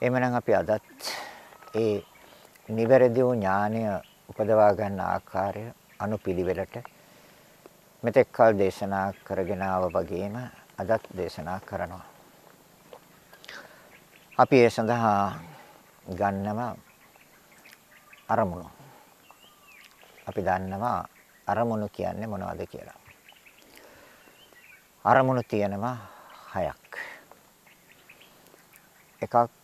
එමනම් අපි අදත් ඒ නිවැරදි වූ ඥානය උපදවා ගන්න ආකාරය අනුපිළිවෙලට මෙතෙක් කල දේශනා කරගෙන ආව වගේම අදත් දේශනා කරනවා. අපි ඒ සඳහා ගන්නම අරමුණු. අපි දන්නවා අරමුණු කියන්නේ මොනවද කියලා. අරමුණු තියෙනවා හයක්. එකක්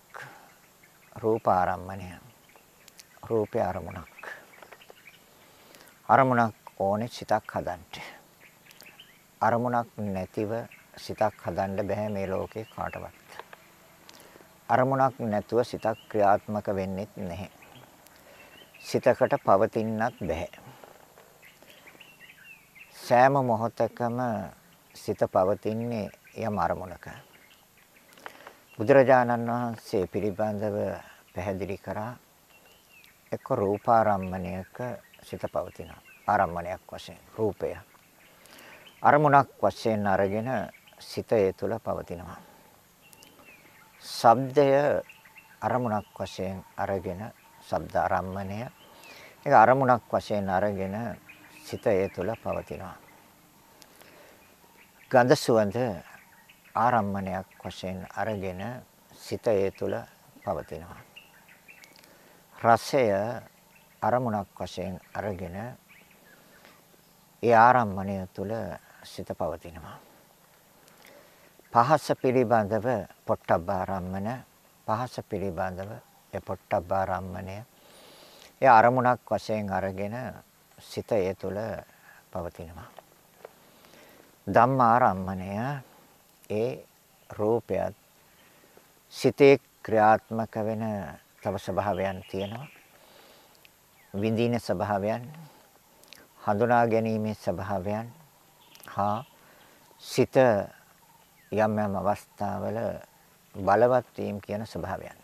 රූප ආරම්මණය. රූපේ අරමුණක්. අරමුණක් ඕනේ සිතක් හදන්න. අරමුණක් නැතිව සිතක් හදන්න බෑ මේ ලෝකේ කාටවත්. අරමුණක් නැතුව සිතක් ක්‍රියාත්මක වෙන්නේ නැහැ. සිතකට පවතින්නත් බෑ. සෑම මොහොතකම සිත පවතින්නේ යම් අරමුණක. බුදුරජාණන් වහන්සේ පිළිබඳව පැහැදිලි කරා එක්ක රූපාරම්මණයක සිත පවතිනවා. ආරම්මණයක් වශයෙන් රූපය. අරමුණක් වශයෙන් අරගෙන සිත ඒ තුළ පවතිනවා. ශබ්දය අරමුණක් වශයෙන් අරගෙන ශබ්ද ආරම්මණය ඒක අරමුණක් වශයෙන් අරගෙන සිත ඒ තුළ පවතිනවා. ගන්ධ සුවඳ ආරම්මණයක් වශයෙන් අරගෙන සිත ඒ තුළ පවතිනවා. රසය අරමුණක් වශයෙන් අරගෙන ඒ ආරම්මණය තුළ සිත පවතිනවා. පහස පිළිබඳව පොට්ටබ්බාරම්මන පහස පිළිබඳව ඒ පොට්ටබ්බාරම්මණය ඒ අරමුණක් වශයෙන් අරගෙන සිත ඒ තුළ පවතිනවා. ධම්මාරම්මණය ඒ රූපයත් සිතේ ක්‍රියාත්මක වෙන තව ස්වභාවයන් තියෙනවා. විඳින ස්වභාවයන් හඳුනා ගැනීමේ ස්වභාවයන් හා සිත යම් යම් අවස්ථාවල බලවත් වීම කියන ස්වභාවයන්.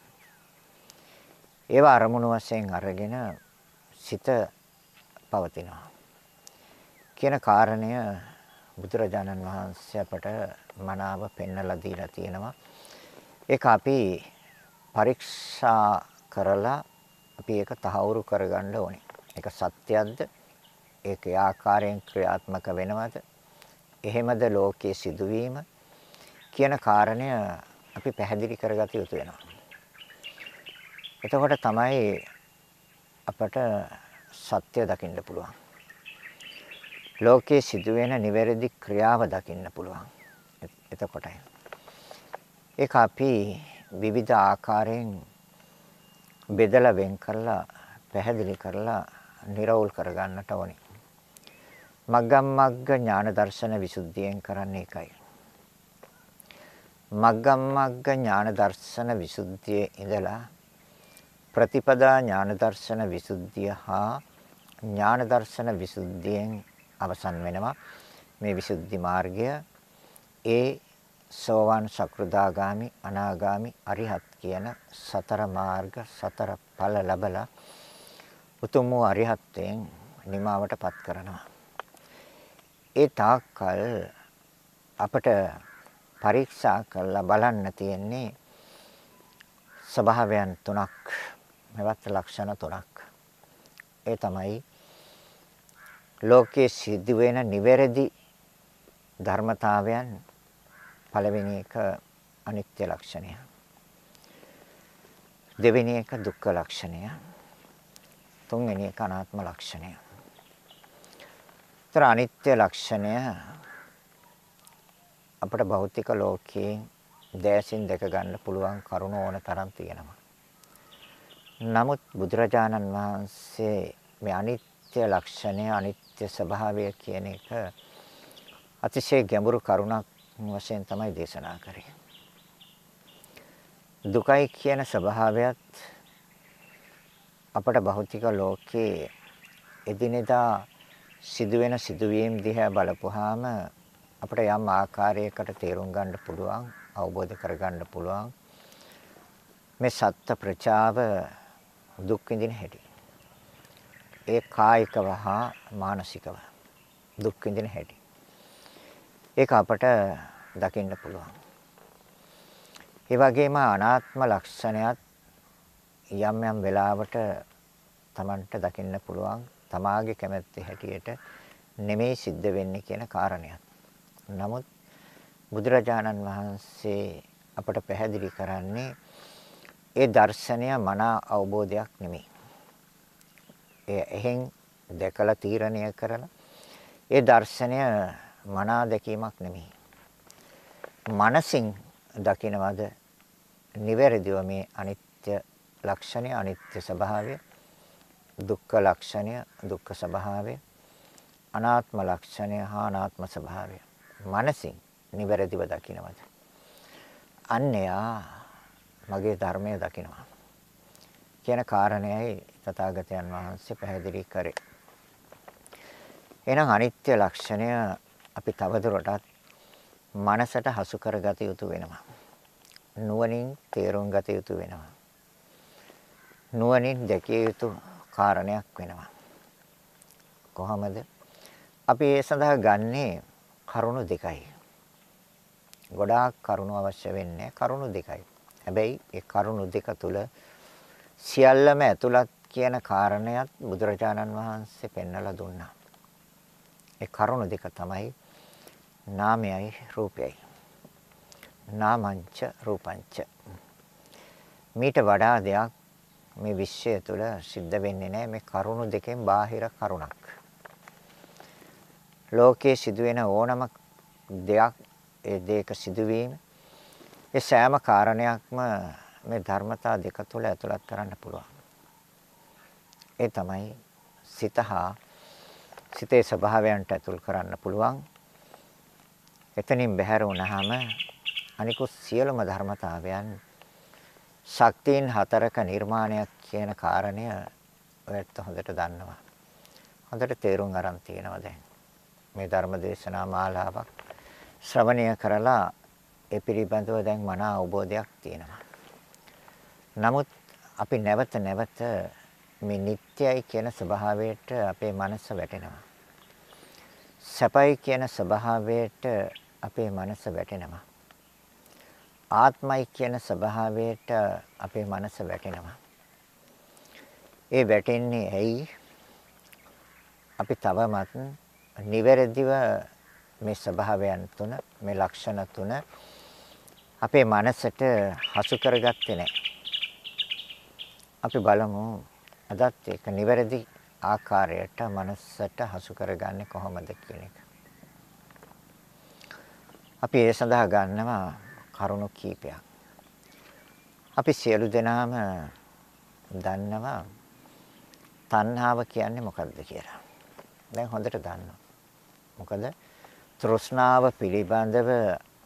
ඒවා අරමුණු වශයෙන් අරගෙන සිත පවතිනවා. කියන කාරණය බුදුරජාණන් වහන්සේ අපට මනාව පෙන්වලා දීලා තියෙනවා. ඒක අපි පරීක්ෂා කරලා අපි ඒක තහවුරු කරගන්න ඕනේ. ඒක සත්‍යයක්ද? ඒක ඒ ආකාරයෙන් ක්‍රියාත්මක වෙනවද? එහෙමද ලෝකයේ සිදුවීම කියන කාරණය අපි පැහැදිලි කරගත යුතු වෙනවා. එතකොට තමයි අපට සත්‍ය දකින්න පුළුවන්. ලෝකයේ සිදුවෙන නිවැරදි ක්‍රියාව දකින්න පුළුවන්. එතකොටයි. ඒක අපි විවිධ ආකාරයෙන් බෙදලා වෙන් කරලා පැහැදිලි කරලා නිර්වෝල් කරගන්නට ඕනේ. මග්ගම් මග්ග ඥාන දර්ශන විසුද්ධියෙන් කරන්නේ ඒකයි. මග්ගම් මග්ග ඥාන දර්ශන විසුද්ධියේ ඉඳලා ප්‍රතිපදා ඥාන දර්ශන විසුද්ධිය හා ඥාන දර්ශන විසුද්ධියෙන් අවසන් වෙනවා. මේ විසුද්ධි මාර්ගය ඒ සෝවාන් සකෘදාගාමි අනාගාමි අරිහත් කියන සතර මාර්ග සතර ඵල ලැබලා උතුම් වූ අරිහත්යෙන් නිමාවටපත් කරනවා. ඒ තාක්කල් අපට පරීක්ෂා කරලා බලන්න තියෙන්නේ ස්වභාවයන් තුනක් මෙවත් ලක්ෂණ තුනක්. ඒ තමයි ලෝකයේ සිදුවෙන නිවැරදි ධර්මතාවයන් පළවෙනි එක අනිත්‍ය ලක්ෂණය. දෙවෙනි එක දුක්ඛ ලක්ෂණය. තුන්වෙනි එක අනාත්ම ලක්ෂණය. ତර අනිත්‍ය ලක්ෂණය අපට භෞතික ලෝකයේ දැසින් දැක ගන්න පුළුවන් කරුණ ඕන තරම් තියෙනවා. නමුත් බුදුරජාණන් වහන්සේ මේ අනිත්‍ය ලක්ෂණය අනිත්‍ය ස්වභාවය කියන එක අතිශය ගැඹුරු කරුණක් වශයෙන් තමයි දේශනා කරේ. දුකයි කියන ස්වභාවයත් අපට භෞතික ලෝකයේ එදිනෙදා සිදුවෙන සිදුවීම් දිහා බලපුවාම අපිට යම් ආකාරයකට තේරුම් ගන්න පුළුවන් අවබෝධ කරගන්න පුළුවන් මේ සත්ත්ව ප්‍රචාව දුක් විඳින හැටි. ඒ කායිකව හා මානසිකව දුක් විඳින හැටි. ඒක අපට දකින්න පුළුවන්. ඒ වගේම අනාත්ම ලක්ෂණයත් යම් යම් වෙලාවට Tamanට දකින්න පුළුවන් තමාගේ කැමැත්තේ හැටියට නෙමෙයි සිද්ධ වෙන්නේ කියන කාරණයක්. නමුත් බුදුරජාණන් වහන්සේ අපට පැහැදිලි කරන්නේ ඒ දර්ශනය මනා අවබෝධයක් නෙමෙයි. ඒ එහෙන් දැකලා තීරණය කරන ඒ දර්ශනය මනා දැකීමක් නෙමෙයි. මනසින් දකිනවද නිවැරදිව මේ අනිත්‍ය ලක්ෂණය අනිත්‍ය ස්වභාවය දුක්ඛ ලක්ෂණය දුක්ඛ ස්වභාවය අනාත්ම ලක්ෂණය හා අනාත්ම ස්වභාවය මනසින් නිවැරදිව දකිනවද? අන්නයා මගේ ධර්මය දකිනවා. කියන කාරණයයි තථාගතයන් වහන්සේ පැහැදිලි කරේ. එහෙනම් අනිත්‍ය ලක්ෂණය අපි තවදුරටත් මනසට හසු කරගත යුතු වෙනවා. නුවණින් තේරුම් ගත යුතු වෙනවා නුවණින් දැකිය යුතු කාරණයක් වෙනවා. කොහොමද? අපි ඒ සඳහා ගන්නේ කරුණු දෙකයි. ගොඩාක් කරුණු අවශ්‍ය වෙන්නේ කරුණු දෙකයි. හැබැයි ඒ කරුණු දෙක තුල සියල්ලම ඇතුළත් කියන කාරණයක් බුදුරජාණන් වහන්සේ පෙන්වලා දුන්නා. ඒ කරුණු දෙක තමයි නාමයයි රූපයයි. නාමංච රූපංච. මීට වඩා දෙයක් මේ විශ්වය තුළ සිද්ධ වෙන්නේ නැහැ මේ කරුණු දෙකෙන් බාහිර කරුණක්. ලෝකයේ සිදුවෙන ඕනම දෙයක් ඒ දෙයක සිදුවීම ඒ සෑම කාරණයක්ම මේ ධර්මතා දෙක තුළ ඇතුළත් කරන්න පුළුවන්. ඒ තමයි සිත හා සිතේ ස්වභාවයන්ට ඇතුල් කරන්න පුළුවන්. එතනින් බැහැර වුණාම අනිකුත් සියලුම ධර්මතාවයන් ශක්තියින් හතරක නිර්මාණයක් කියන කාරණය ඔයත් හොඳට දන්නවා. හොඳට තේරුම් අරන් තියෙනවා දැන්. මේ ධර්ම දේශනා මාලාවක් ශ්‍රවණය කරලා ඒ පිළිබඳව දැන් මන අවබෝධයක් තියෙනවා. නමුත් අපි නැවත නැවත මේ නිට්ටයයි කියන ස්වභාවයට අපේ මනස වැටෙනවා. සැපයි කියන ස්වභාවයට අපේ මනස වැටෙනවා. ආත්මයි කියන ස්වභාවයට අපේ මනස වැටෙනවා. ඒ වැටෙන්නේ ඇයි? අපි තවමත් නිවැරදිව මේ ස්වභාවයන් තුන, මේ ලක්ෂණ තුන අපේ මනසට හසු කරගත්තේ නැහැ. අපි බලමු අදත් ඒක නිවැරදි ආකාරයට මනසට හසු කරගන්නේ කොහොමද කියන එක. අපි ඒ සඳහා ගන්නවා කරුණු කීපයක්. අපි සියලු දෙනාම දන්නවා තණ්හාව කියන්නේ මොකක්ද කියලා. දැන් හොඳට දන්නවා. මොකද තෘෂ්ණාව පිළිබඳව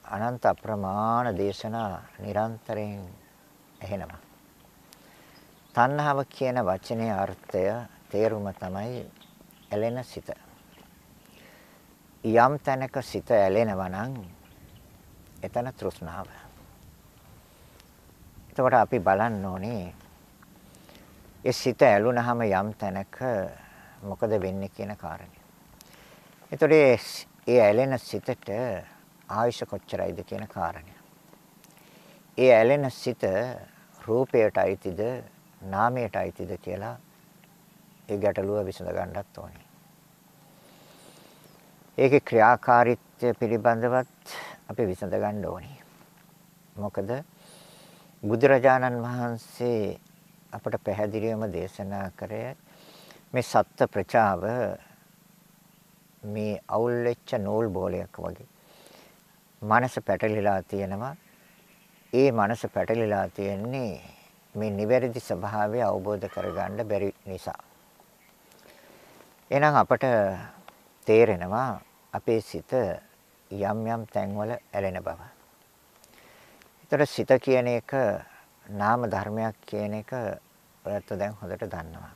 අනන්ත අප්‍රමාණ දේශනා නිරන්තරයෙන් ඇහෙනවා. තණ්හාව කියන වචනේ අර්ථය තේරුම තමයි ඇලෙන සිත. යම් තැනක සිත ඇලෙනවා නම් එතන තෘෂ්ණාව. එතකොට අපි බලන්න ඕනේ ඒ සිත ඇලුනහම යම් තැනක මොකද වෙන්නේ කියන කාරණය. එතකොට ඒ ඇලෙන සිතට ආයුෂ කොච්චරයිද කියන කාරණය. ඒ ඇලෙන සිත රූපයට අයිතිද නාමයට අයිතිද කියලා ඒ ගැටලුව විසඳ ගන්නත් ඕනේ. ඒකේ ක්‍රියාකාරීත්වය පිළිබඳවත් අපි විසඳ ගන්න ඕනේ. මොකද බුදුරජාණන් වහන්සේ අපට පැහැදිලිවම දේශනා කරේ මේ සත්ත්ව ප්‍රචාව මේ අවුල් වෙච්ච නූල් බෝලයක් වගේ. මනස පැටලිලා තියෙනවා. ඒ මනස පැටලිලා තියෙන්නේ මේ නිවැරදි ස්වභාවය අවබෝධ කරගන්න බැරි නිසා. එහෙනම් අපට තේරෙනවා අපේ සිත යම් යම් තැන්වල ඇලෙන බව. ඒතර සිත කියන එක නාම ධර්මයක් කියන එක ඔයත් දැන් හොඳට දන්නවා.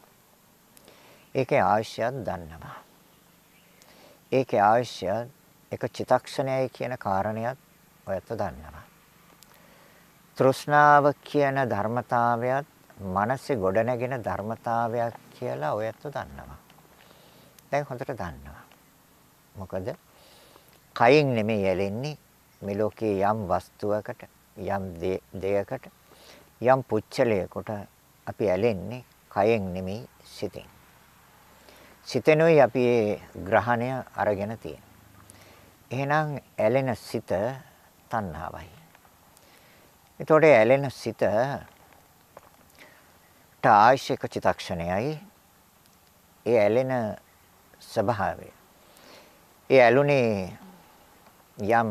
ඒකේ ආශ්‍යයක් දන්නවා. ඒකේ ආශ්‍ය එක චිතක්ෂණයයි කියන කාරණයක් ඔයත් දන්නවා. තෘෂ්ණාව කියන ධර්මතාවයත් මනසේ ගොඩනැගෙන ධර්මතාවයක් කියලා ඔයත් දන්නවා. දැන් හොඳට දන්නවා. මොකද කයින් නෙමෙයි ඇලෙන්නේ මේ ලෝකයේ යම් වස්තුවකට යම් දෙයකට යම් පුච්චලයකට අපි ඇලෙන්නේ කයෙන් නෙමෙයි සිතෙන්. සිතෙනුයි අපි ග්‍රහණය අරගෙන තියෙන්නේ. එහෙනම් ඇලෙන සිත තණ්හාවයි. එතකොට ඇලෙන සිත ආශික චිතක්ෂණයයි ඒ ඇලෙන ස්වභාවය. ඒ ඇලුනේ යම්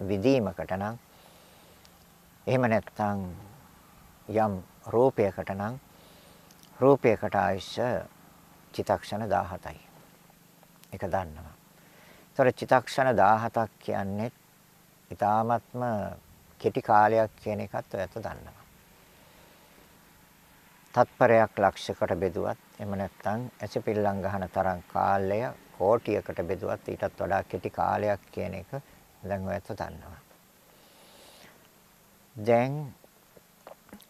විදීමකට නම් එහෙම නැත්නම් යම් රූපයකට නම් රූපයකට ආයශ චිතක්ෂණ 17යි. ඒක දන්නවා. ඒතර චිතක්ෂණ 17ක් කියන්නේ ඊ타ත්ම කෙටි කාලයක් කියන එකත් ඔයත් දන්නවා. තත්පරයක් ලක්ෂයකට බෙදුවත් එහෙම නැත්නම් ඇසිපිල්ලම් ගහන තරම් කාලය කෝටියකට බෙදුවත් ඊටත් වඩා කෙටි කාලයක් කියන එක දැන් ඔයත් දන්නවා. දැන්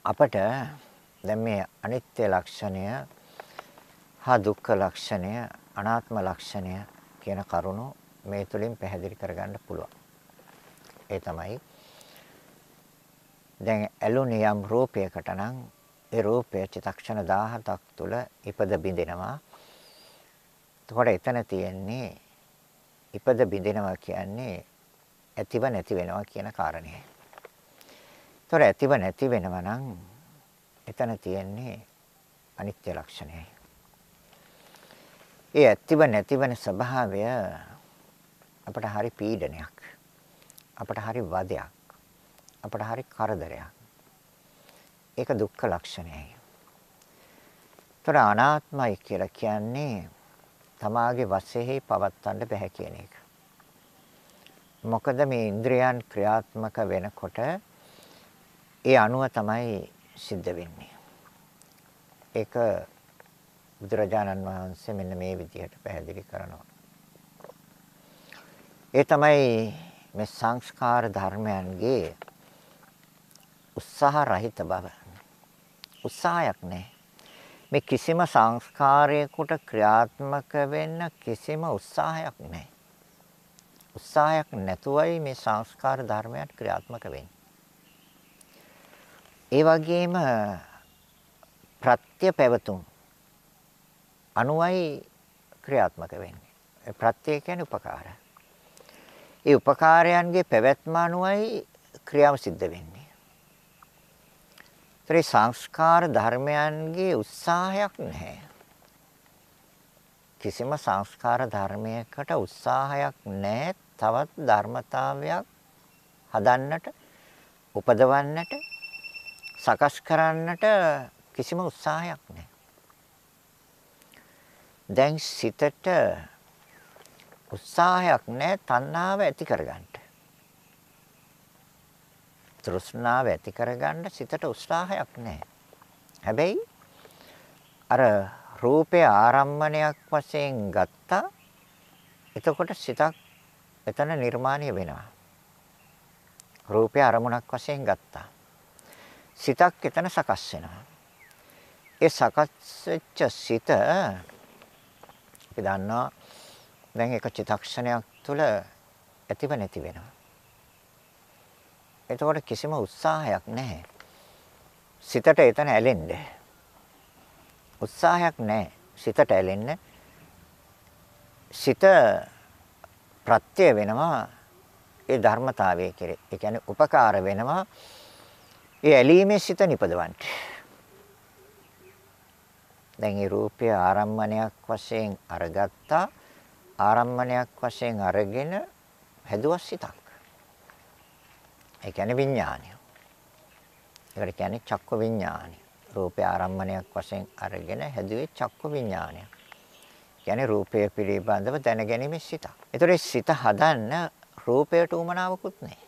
අපට දැන් මේ අනිත්‍ය ලක්ෂණය හා දුක්ඛ ලක්ෂණය අනාත්ම ලක්ෂණය කියන කරුණු මේ තුලින් පැහැදිලි කරගන්න පුළුවන්. ඒ තමයි දැන් ඇලුනේ යම් රූපයකට නම් ඒ රූපය චිතක්ෂණ 17ක් තුල ඉපද බිඳිනවා. එතකොට එතන තියෙන්නේ ඉපද බිඳිනවා කියන්නේ ඇතිව නැති වෙනවා කියන කාරණේ. ඒතොර ඇතිව නැති වෙනවා නම් එතන තියෙන්නේ අනිත්‍ය ලක්ෂණයයි. ඒ ඇතිව නැති වෙන ස්වභාවය අපට හරි පීඩනයක්. අපට හරි වදයක්. අපට හරි කරදරයක්. ඒක දුක්ඛ ලක්ෂණයයි. ତොර අනාත්මයි කියලා කියන්නේ තමාගේ වශයෙන් පවත්වන්න බෑ කියන එක. මොකද මේ ඉන්ද්‍රයන් ක්‍රියාත්මක වෙනකොට ඒ අණුව තමයි සිද්ධ වෙන්නේ. ඒක බුදුරජාණන් වහන්සේ මෙන්න මේ විදිහට පැහැදිලි කරනවා. ඒ තමයි මේ සංස්කාර ධර්මයන්ගේ උත්සාහ රහිත බව. උත්සාහයක් නැහැ. මේ කිසිම සංස්කාරයකට ක්‍රියාත්මක වෙන්න කිසිම උත්සාහයක් නැහැ. උත්සාහයක් නැතුවයි මේ සංස්කාර ධර්මයන් ක්‍රියාත්මක වෙන්නේ. ඒ වගේම ප්‍රත්‍ය පැවතුම් අනුවයි ක්‍රියාත්මක වෙන්නේ. ප්‍රත්‍ය කියන්නේ උපකාර. ඒ උපකාරයන්ගේ පැවැත්ම අනුවයි ක්‍රියාව සිද්ධ වෙන්නේ. ඒතරේ සංස්කාර ධර්මයන්ගේ උත්සාහයක් නැහැ. කිසිම සංස්කාර ධර්මයකට උත්සාහයක් නැහැ තවත් ධර්මතාවයක් හදන්නට උපදවන්නට සකස් කරන්නට කිසිම උත්සාහයක් නැහැ. දැන් සිතට උත්සාහයක් නැහැ තණ්හාව ඇති කරගන්න. තෘෂ්ණාව ඇති කරගන්න සිතට උත්සාහයක් නැහැ. හැබැයි අර රූපේ ආරම්මණයක් වශයෙන් ගත්තා එතකොට සිතක් එතන නිර්මාණය වෙනවා. රූපේ අරමුණක් වශයෙන් ගත්තා. සිතක් එතන සකස් වෙනවා. ඒ සකස් වෙච්ච සිත අපි දන්නවා දැන් එක චිතක්ෂණයක් තුළ ඇතිව නැති වෙනවා. එතකොට කිසිම උත්සාහයක් නැහැ. සිතට එතන ඇලෙන්න. උත්සාහයක් නැහැ සිතට ඇලෙන්න. සිත ප්‍රත්‍ය වෙනවා ඒ ධර්මතාවයේ කෙරේ. ඒ කියන්නේ උපකාර වෙනවා ඒ ඇලීමේ සිත නිපදවන්න. දැන් මේ රූපය ආරම්මණයක් වශයෙන් අරගත්තා ආරම්මණයක් වශයෙන් අරගෙන හැදුවා සිතක්. ඒ කියන්නේ විඥානය. ඒකට කියන්නේ චක්ක විඥානය. රූපය ආරම්මණයක් වශයෙන් අරගෙන හැදුවේ චක්ක විඥානය. කියන්නේ රූපය පිළිබඳව දැනගැනීමේ සිත. ඒතකොට සිත හදන්න රූපයට උමනාවකුත් නැහැ.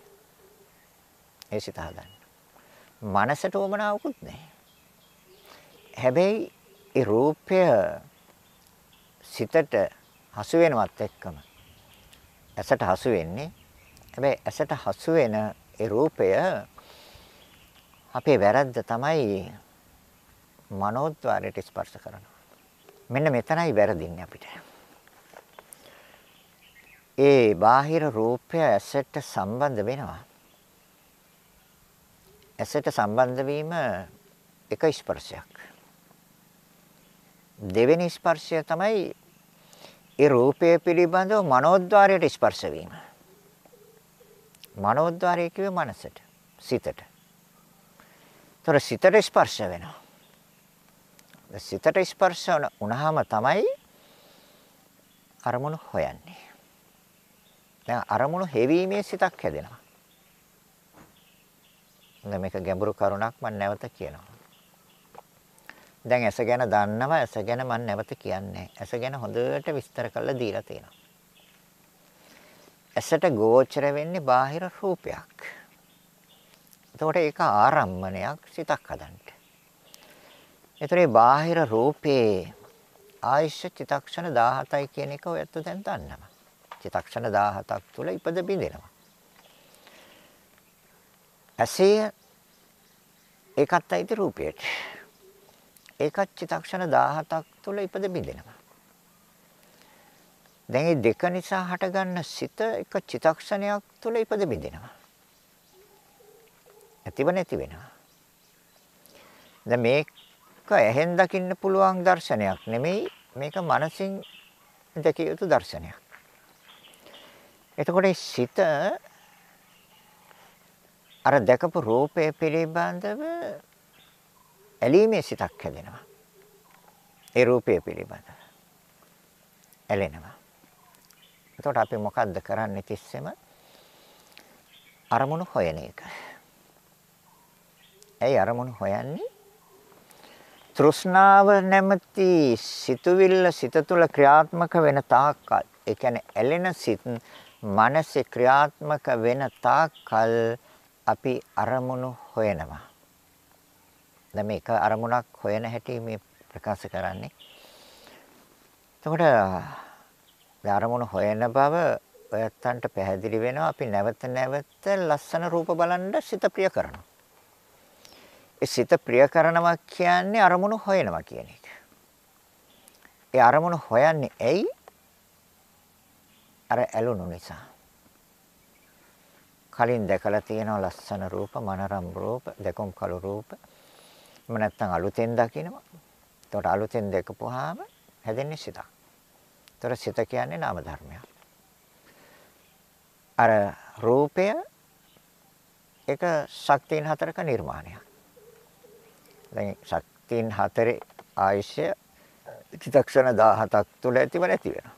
ඒ සිත හදන්න. මනසට උමනාවකුත් නැහැ. හැබැයි ඒ රූපය සිතට හසු වෙනවත් එක්කම ඇසට හසු වෙන්නේ හැබැයි ඇසට හසු වෙන ඒ රූපය අපේ වැරද්ද තමයි මනෝද්වාරයට ස්පර්ශ කරනවා. මෙන්න මෙතනයි වැරදින්නේ අපිට. ඒ බාහිර රූපය ඇසට සම්බන්ධ වෙනවා. ඇසට සම්බන්ධ වීම එක ස්පර්ශයක්. දෙවෙනි ස්පර්ශය තමයි ඒ රූපය පිළිබඳව මනෝද්වාරයට ස්පර්ශ වීම. මනෝද්වාරය කියවේ මනසට, සිතට. ତොර සිතට ස්පර්ශ වෙනවා. සිතට ස්පර්ශ වුණාම තමයි අරමුණු හොයන්නේ. දැන් අරමුණු හෙවීමේ සිතක් හැදෙනවා. දැන් මේක ගැඹුරු කරුණක් මම නැවත කියනවා. දැන් ඇස ගැන දන්නවා ඇස ගැන මම නැවත කියන්නේ ඇස ගැන හොඳට විස්තර කරලා දීලා තියෙනවා. ඇසට ගෝචර වෙන්නේ බාහිර රූපයක්. එතකොට ඒක ආරම්මණයක් සිතක් හදන්න. ඒතරේ බාහිර රූපේ ආයශ චිතක්ෂණ 17යි කියන එක ඔයත් දැන් දන්නවා. චිතක්ෂණ 17ක් තුල ඉපද බිඳෙනවා. ඇසේ ඒකත් ඇයිති රූපයට. ඒකත් චිතක්ෂණ 17ක් තුල ඉපද බිඳෙනවා. දැන් මේ දෙක නිසා හටගන්න සිත එක චිතක්ෂණයක් තුල ඉපද බිඳෙනවා. ඇතිව නැති වෙනවා. දැන් මේක ඇහෙන් දකින්න පුළුවන් දර්ශනයක් නෙමෙයි මේක මනසින් දැකිය යුතු දර්ශනයක්. එතකොට සිත අර දැකපු රූපය පිළිබඳව ඇලීමේ සිතක් හැදෙනවා. ඒ රූපය පිළිබඳව. ඇලෙනවා. එතකොට අපි මොකද්ද කරන්නේ තිස්සෙම? අරමුණු හොයන එක. ඇයි අරමුණු හොයන්නේ? තෘෂ්ණාව නැමැති සිතුවිල්ල සිත තුළ ක්‍රියාත්මක වෙන තාක්කල් ඒ කියන්නේ ඇලෙන සිත් මනසේ ක්‍රියාත්මක වෙන තාක්කල් අපි අරමුණු හොයනවා. දැන් මේක අරමුණක් හොයන හැටි මේ ප්‍රකාශ කරන්නේ. එතකොට අරමුණු හොයන බව ඔයත්තන්ට පැහැදිලි වෙනවා අපි නැවත නැවත ලස්සන රූප බලන්න සිත ප්‍රිය කරනවා. ඒ සිත ප්‍රිය කරනවා කියන්නේ අරමුණු හොයනවා කියන එක. ඒ අරමුණු හොයන්නේ ඇයි? අර ඇලුණු නිසා. කලින් දැකලා තියෙන ලස්සන රූප, මනරම් රූප, දෙකොම් කළු රූප. එහෙම නැත්නම් අලුතෙන් දකිනවා. එතකොට අලුතෙන් දැකපුවාම හැදෙන්නේ සිතක්. එතකොට සිත කියන්නේ නාම ධර්මයක්. අර රූපය ඒක ශක්තියන් හතරක නිර්මාණයක්. දැන් ශක්තියන් හතරේ ආයශය චිතක්ෂණ 17ක් තුල ඇතිව නැති වෙනවා.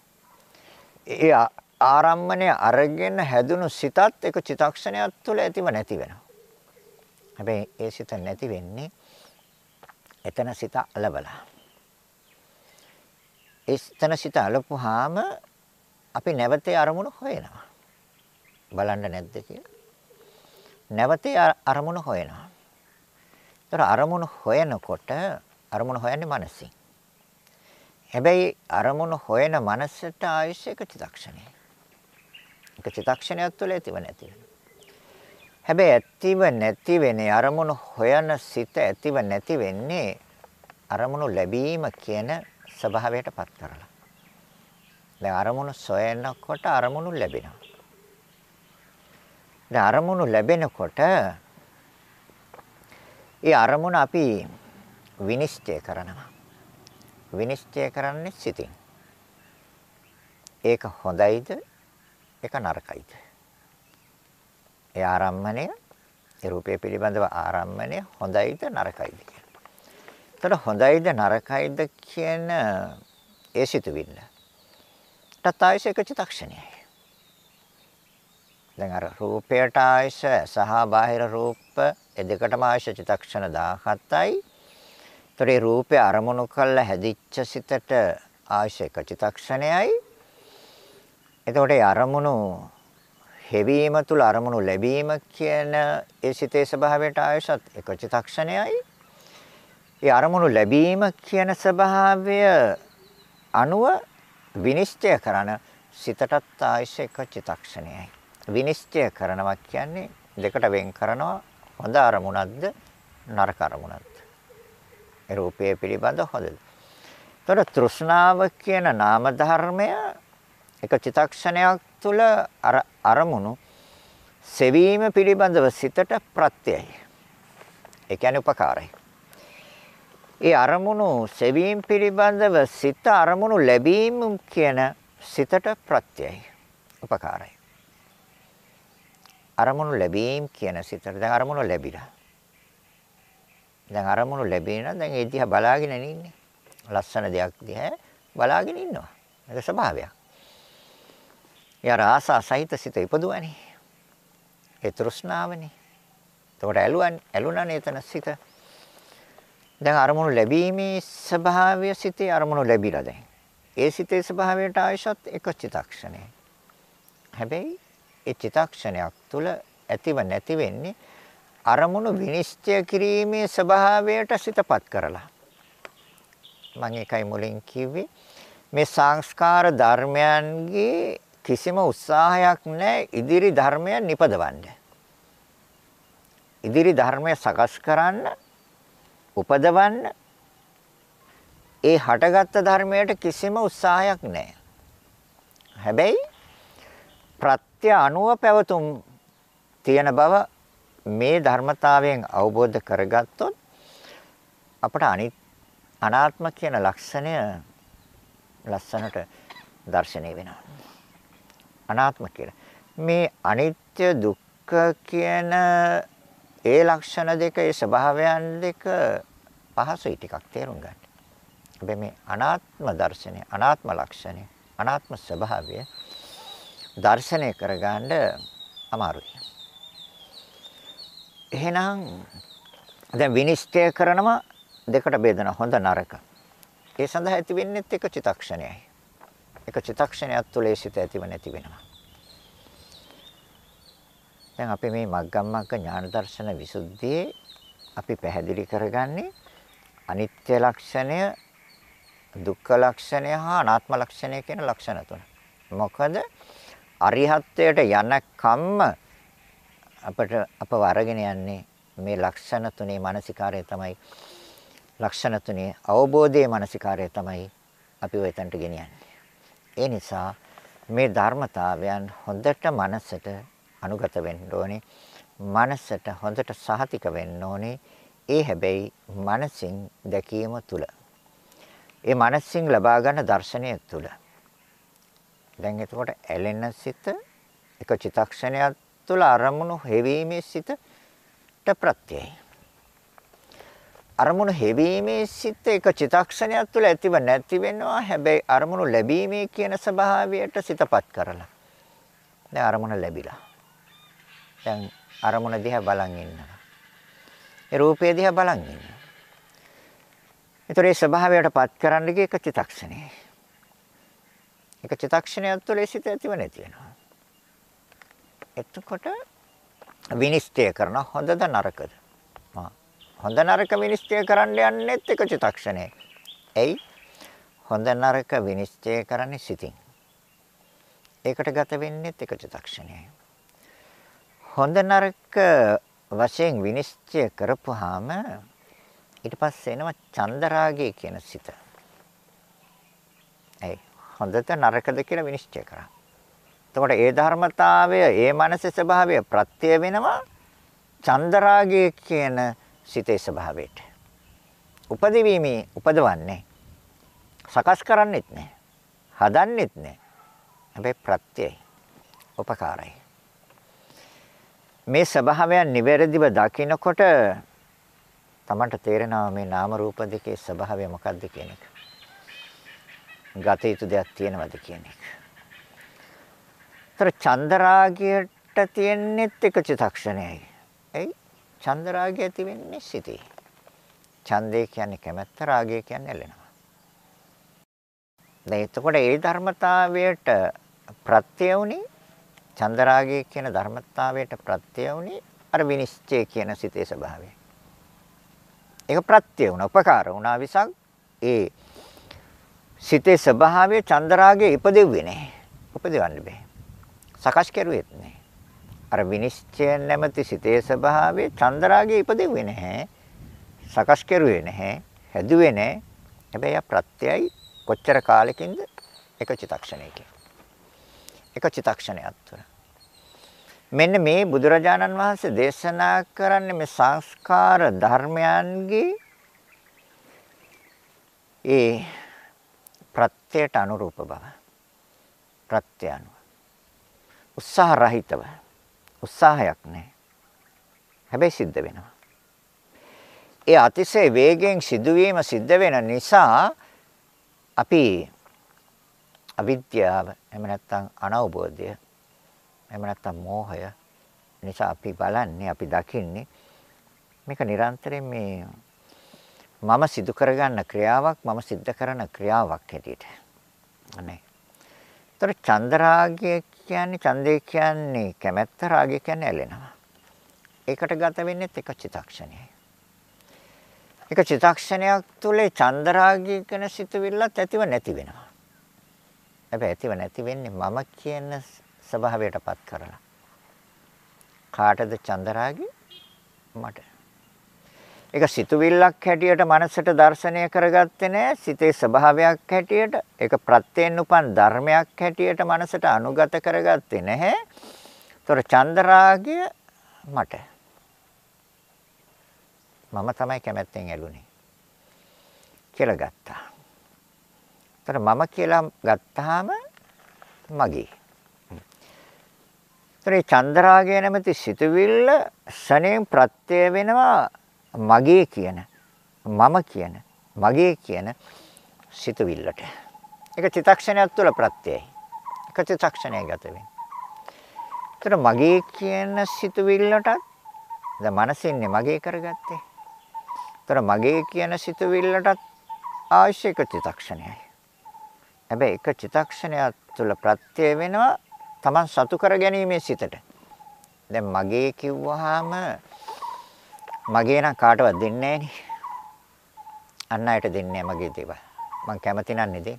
ඒ ආරම්මණය අරගෙන හැදුණු සිතත් එක චිතක්ෂණයක් තුළ ඇතිව නැති වෙනවා. හැබැයි ඒ සිත නැති වෙන්නේ එතන සිත අලබලා. එතන සිත අලපුවාම අපි නැවතේ අරමුණු හොයනවා. බලන්න නැද්ද කියලා? නැවතේ අරමුණු හොයනවා. ඒතර අරමුණු හොයනකොට අරමුණු හොයන්නේ මනසින්. හැබැයි අරමුණු හොයන මනසට ආයශ එක චිතක්ෂණය. එක චිතක්ෂණයක් තුළ ඇතිව නැති වෙනවා. හැබැයි ඇතිව නැති වෙන්නේ අරමුණු හොයන සිත ඇතිව නැති වෙන්නේ අරමුණු ලැබීම කියන ස්වභාවයට පත් කරලා. දැන් අරමුණු සොයනකොට අරමුණු ලැබෙනවා. දැන් අරමුණු ලැබෙනකොට ඒ අරමුණ අපි විනිශ්චය කරනවා. විනිශ්චය කරන්නේ සිතින්. ඒක හොඳයිද ඒක නරකයිද? ඒ ආරම්මණය ඒ රූපය පිළිබඳව ආරම්මණය හොඳයිද නරකයිද කියලා. එතකොට හොඳයිද නරකයිද කියන ඒ සිතුවිල්ල. තත්ආයස එක චිත්තක්ෂණයයි. දැන් අර රූපයට ආයස සහ බාහිර රූප ඒ දෙකටම ආයස චිත්තක්ෂණ 17යි. ඒතර ඒ රූපය අරමුණු කළ හැදිච්ච සිතට ආයස එක චිත්තක්ෂණයයි. එතකොට ඒ අරමුණු හෙවීම තුල අරමුණු ලැබීම කියන ඒ සිතේ ස්වභාවයට ආයසත් එක චිත්තක්ෂණයයි. ඒ අරමුණු ලැබීම කියන ස්වභාවය අනුව විනිශ්චය කරන සිතටත් ආයස එක චිත්තක්ෂණයයි. විනිශ්චය කරනවා කියන්නේ දෙකට වෙන් කරනවා හොඳ අරමුණක්ද නරක අරමුණක්ද. ඒ රූපයේ පිළිබඳ හොඳද. ତොර තෘෂ්ණාව කියන නාම ධර්මය එක චිතක්ෂණයක් තුළ අර අරමුණු සෙවීම පිළිබඳව සිතට ප්‍රත්‍යයයි. ඒ කියන්නේ උපකාරයි. ඒ අරමුණු සෙවීම පිළිබඳව සිත අරමුණු ලැබීම කියන සිතට ප්‍රත්‍යයයි. උපකාරයි. අරමුණු ලැබීම කියන සිතට දැන් අරමුණු ලැබිලා. දැන් අරමුණු ලැබේන දැන් ඒ දිහා බලාගෙන ඉන්නේ. ලස්සන දෙයක් දිහා බලාගෙන ඉන්නවා. ඒක ස්වභාවයක්. යාර ආසා සහිත සිත ඉපදුවනේ. ඒ තෘෂ්ණාවනේ. එතකොට ඇලුවන් ඇලුණානේ එතන සිත. දැන් අරමුණු ලැබීමේ ස්වභාවය සිතේ අරමුණු ලැබිලා දැන්. ඒ සිතේ ස්වභාවයට ආයශත් එක චිතක්ෂණය. හැබැයි ඒ චිතක්ෂණයක් තුල ඇතිව නැති වෙන්නේ අරමුණු විනිශ්චය කිරීමේ ස්වභාවයට සිතපත් කරලා. මම ඒකයි මුලින් කිව්වේ මේ සංස්කාර ධර්මයන්ගේ කිසිම උත්සාහයක් නැහැ ඉදිරි ධර්මයන් නිපදවන්න. ඉදිරි ධර්මය සකස් කරන්න උපදවන්න ඒ හටගත්තු ධර්මයට කිසිම උත්සාහයක් නැහැ. හැබැයි ප්‍රත්‍ය අනුව පැවතුම් තියෙන බව මේ ධර්මතාවයෙන් අවබෝධ කරගත්තොත් අපට අනිත් අනාත්ම කියන ලක්ෂණය ලස්සනට දැర్శණය වෙනවා. අනාත්ම කියලා. මේ අනිත්‍ය දුක්ඛ කියන ඒ ලක්ෂණ දෙක ඒ ස්වභාවයන් දෙක පහසුයි ටිකක් තේරුම් ගන්න. හැබැයි මේ අනාත්ම දර්ශනය, අනාත්ම ලක්ෂණය, අනාත්ම ස්වභාවය දර්ශනය කරගන්න අමාරුයි. එහෙනම් දැන් විනිශ්චය කරනවා දෙකට බෙදන හොඳ නරක. ඒ සඳහා ඇති වෙන්නේ එක චිතක්ෂණයයි. එක චිතක්ෂණයක් තුළ ඒ සිත ඇතිව නැති වෙනවා. දැන් අපි මේ මග්ගමග්ග ඥාන දර්ශන විසුද්ධියේ අපි පැහැදිලි කරගන්නේ අනිත්‍ය ලක්ෂණය, දුක්ඛ ලක්ෂණය හා අනාත්ම ලක්ෂණය කියන ලක්ෂණ තුන. මොකද අරිහත්ත්වයට යන කම්ම අපට අපව අරගෙන යන්නේ මේ ලක්ෂණ තුනේ මානසිකාරය තමයි ලක්ෂණ තුනේ අවබෝධයේ මානසිකාරය තමයි අපි ඔය තැනට ගෙනියන්නේ. ඒ නිසා මේ ධර්මතාවයන් හොඳට මනසට අනුගත වෙන්න ඕනේ. මනසට හොඳට සහතික වෙන්න ඕනේ. ඒ හැබැයි මනසින් දැකීම තුල. ඒ මනසින් ලබා ගන්න දර්ශනය තුල. දැන් එතකොට ඇලෙන සිත එක චිතක්ෂණයක් තුළ අරමුණු හෙවීමේ සිතට ප්‍රත්‍යයයි. අරමුණු හෙවීමේ සිත එක චිතක්ෂණයක් තුළ ඇතිව නැති වෙනවා. හැබැයි අරමුණු ලැබීමේ කියන ස්වභාවයට සිතපත් කරලා. දැන් අරමුණ ලැබිලා. දැන් අරමුණ දිහා බලන් ඉන්නවා. ඒ රූපය දිහා බලන් ඉන්නවා. ඒතර ඒ ස්වභාවයටපත් කරන්න ගිය එක චිතක්ෂණයයි. එක චිතක්ෂණයක් තුළ ඒ සිත ඇතිව නැති වෙනවා. එතකොට විනිශ්චය කරන හොඳද නරකද? හොඳ නරක විනිශ්චය කරන්න යන්නෙත් එක චිතක්ෂණයයි. එයි හොඳ නරක විනිශ්චය කරන්නේ සිතින්. ඒකට ගත වෙන්නේත් එක චිතක්ෂණයයි. හොඳ නරක වශයෙන් විනිශ්චය කරපුවාම ඊට පස්සේ එනවා චන්දරාගය කියන සිත. ඒ හොඳද නරකද කියලා විනිශ්චය කරා. එතකොට ඒ ධර්මතාවය, ඒ මනසේ ස්වභාවය ප්‍රත්‍ය වෙනවා චන්දරාගය කියන සිතේ ස්වභාවයට. උපදිවීමේ උපදවන්නේ සකස් කරන්නෙත් නැහැ. හදන්නෙත් නැහැ. හැබැයි ප්‍රත්‍යයයි. උපකාරයි. මේ ස්වභාවයන් නිවැරදිව දකිනකොට තමන්ට තේරෙනවා මේ නාම රූප දෙකේ ස්වභාවය මොකක්ද කියන එක. ගත යුතු දෙයක් තියෙනවද කියන එක. ତර චන්දරාගයට තියෙන්නේත් එක චිතක්ෂණයයි. එයි චන්දරාගය ඇති වෙන්නේ සිතේ. ඡන්දේ කියන්නේ කැමැත්ත, රාගය කියන්නේ ඇලෙනවා. දැන් එතකොට ඒ ධර්මතාවයට ප්‍රත්‍ය වුණේ චන්දරාගය කියන ධර්මතාවයට ප්‍රත්‍ය වුණේ අර විනිශ්චය කියන සිතේ ස්වභාවය. ඒක ප්‍රත්‍ය වුණා, උපකාර වුණා විසක් ඒ සිතේ ස්වභාවය චන්දරාගයේ ඉපදෙව්වේ නැහැ. උපදවන්න බෑ. සකස් කරුවෙත් නැහැ. අර විනිශ්චය නැමැති සිතේ ස්වභාවයේ චන්දරාගයේ ඉපදෙව්වේ නැහැ. සකස් කරුවේ නැහැ. හැදුවේ නැහැ. හැබැයි ප්‍රත්‍යයයි කොච්චර කාලෙකින්ද? එක චිතක්ෂණයකින්. එක චිතක්ෂණයක් තුළ. මෙන්න මේ බුදුරජාණන් වහන්සේ දේශනා කරන්නේ මේ සංස්කාර ධර්මයන්ගේ ඒ ප්‍රත්‍යයට අනුරූප බව. ප්‍රත්‍ය අනුව. උත්සාහ රහිතව. උත්සාහයක් නැහැ. හැබැයි සිද්ධ වෙනවා. ඒ අතිශය වේගයෙන් සිදුවීම සිද්ධ වෙන නිසා අපි අවිද්‍යාව එහෙම නැත්නම් අනවබෝධය එහෙම නැත්නම් මෝහය නිසා අපි බලන්නේ අපි දකින්නේ මේක නිරන්තරයෙන් මේ මම සිදු කරගන්න ක්‍රියාවක් මම සිද්ධ කරන ක්‍රියාවක් හැටියට. අනේ. ඒතර චන්දරාගය කියන්නේ ඡන්දේ කියන්නේ කැමැත්ත රාගය කියන්නේ ඇලෙනවා. ඒකට ගත වෙන්නේ එක චිතක්ෂණයයි. එක චිතක්ෂණයක් තුළ චන්දරාගය කියන සිතුවිල්ලත් ඇතිව නැති වෙනවා. හැබැයි ඇතිව නැති වෙන්නේ මම කියන ස්වභාවයටපත් කරලා. කාටද චන්දරාගේ? මට. ඒක සිතුවිල්ලක් හැටියට මනසට දර්ශනය කරගත්තේ නෑ. සිතේ ස්වභාවයක් හැටියට, ඒක ප්‍රත්‍යයෙන් උපන් ධර්මයක් හැටියට මනසට අනුගත කරගත්තේ නැහැ. ඒතොර චන්දරාගය මට. මම තමයි කැමැත්තෙන් ඇලුනේ. කියලා ගත්තා. ତොර මම කියලා ගත්තාම මගේ. තොරේ චන්දරාගය නැමැති සිතුවිල්ල ශණයෙන් ප්‍රත්‍ය වෙනවා මගේ කියන මම කියන මගේ කියන සිතුවිල්ලට. ඒක චිතක්ෂණයක් තුළ ප්‍රත්‍යයයි. එක චිතක්ෂණයක් ගත වෙන්නේ. ඒතර මගේ කියන සිතුවිල්ලටත් දැන් මනසින්නේ මගේ කරගත්තේ. ඒතර මගේ කියන සිතුවිල්ලටත් අවශ්‍ය එක චිතක්ෂණයයි. හැබැයි එක චිතක්ෂණයක් තුළ ප්‍රත්‍ය වෙනවා Taman සතු කර ගැනීමේ සිතට. දැන් මගේ කිව්වහම මගේ නම් කාටවත් දෙන්නේ නැහැ අන්න අයට දෙන්නේ මගේ දේවල්. මං කැමති නන්නේ දෙන්නේ.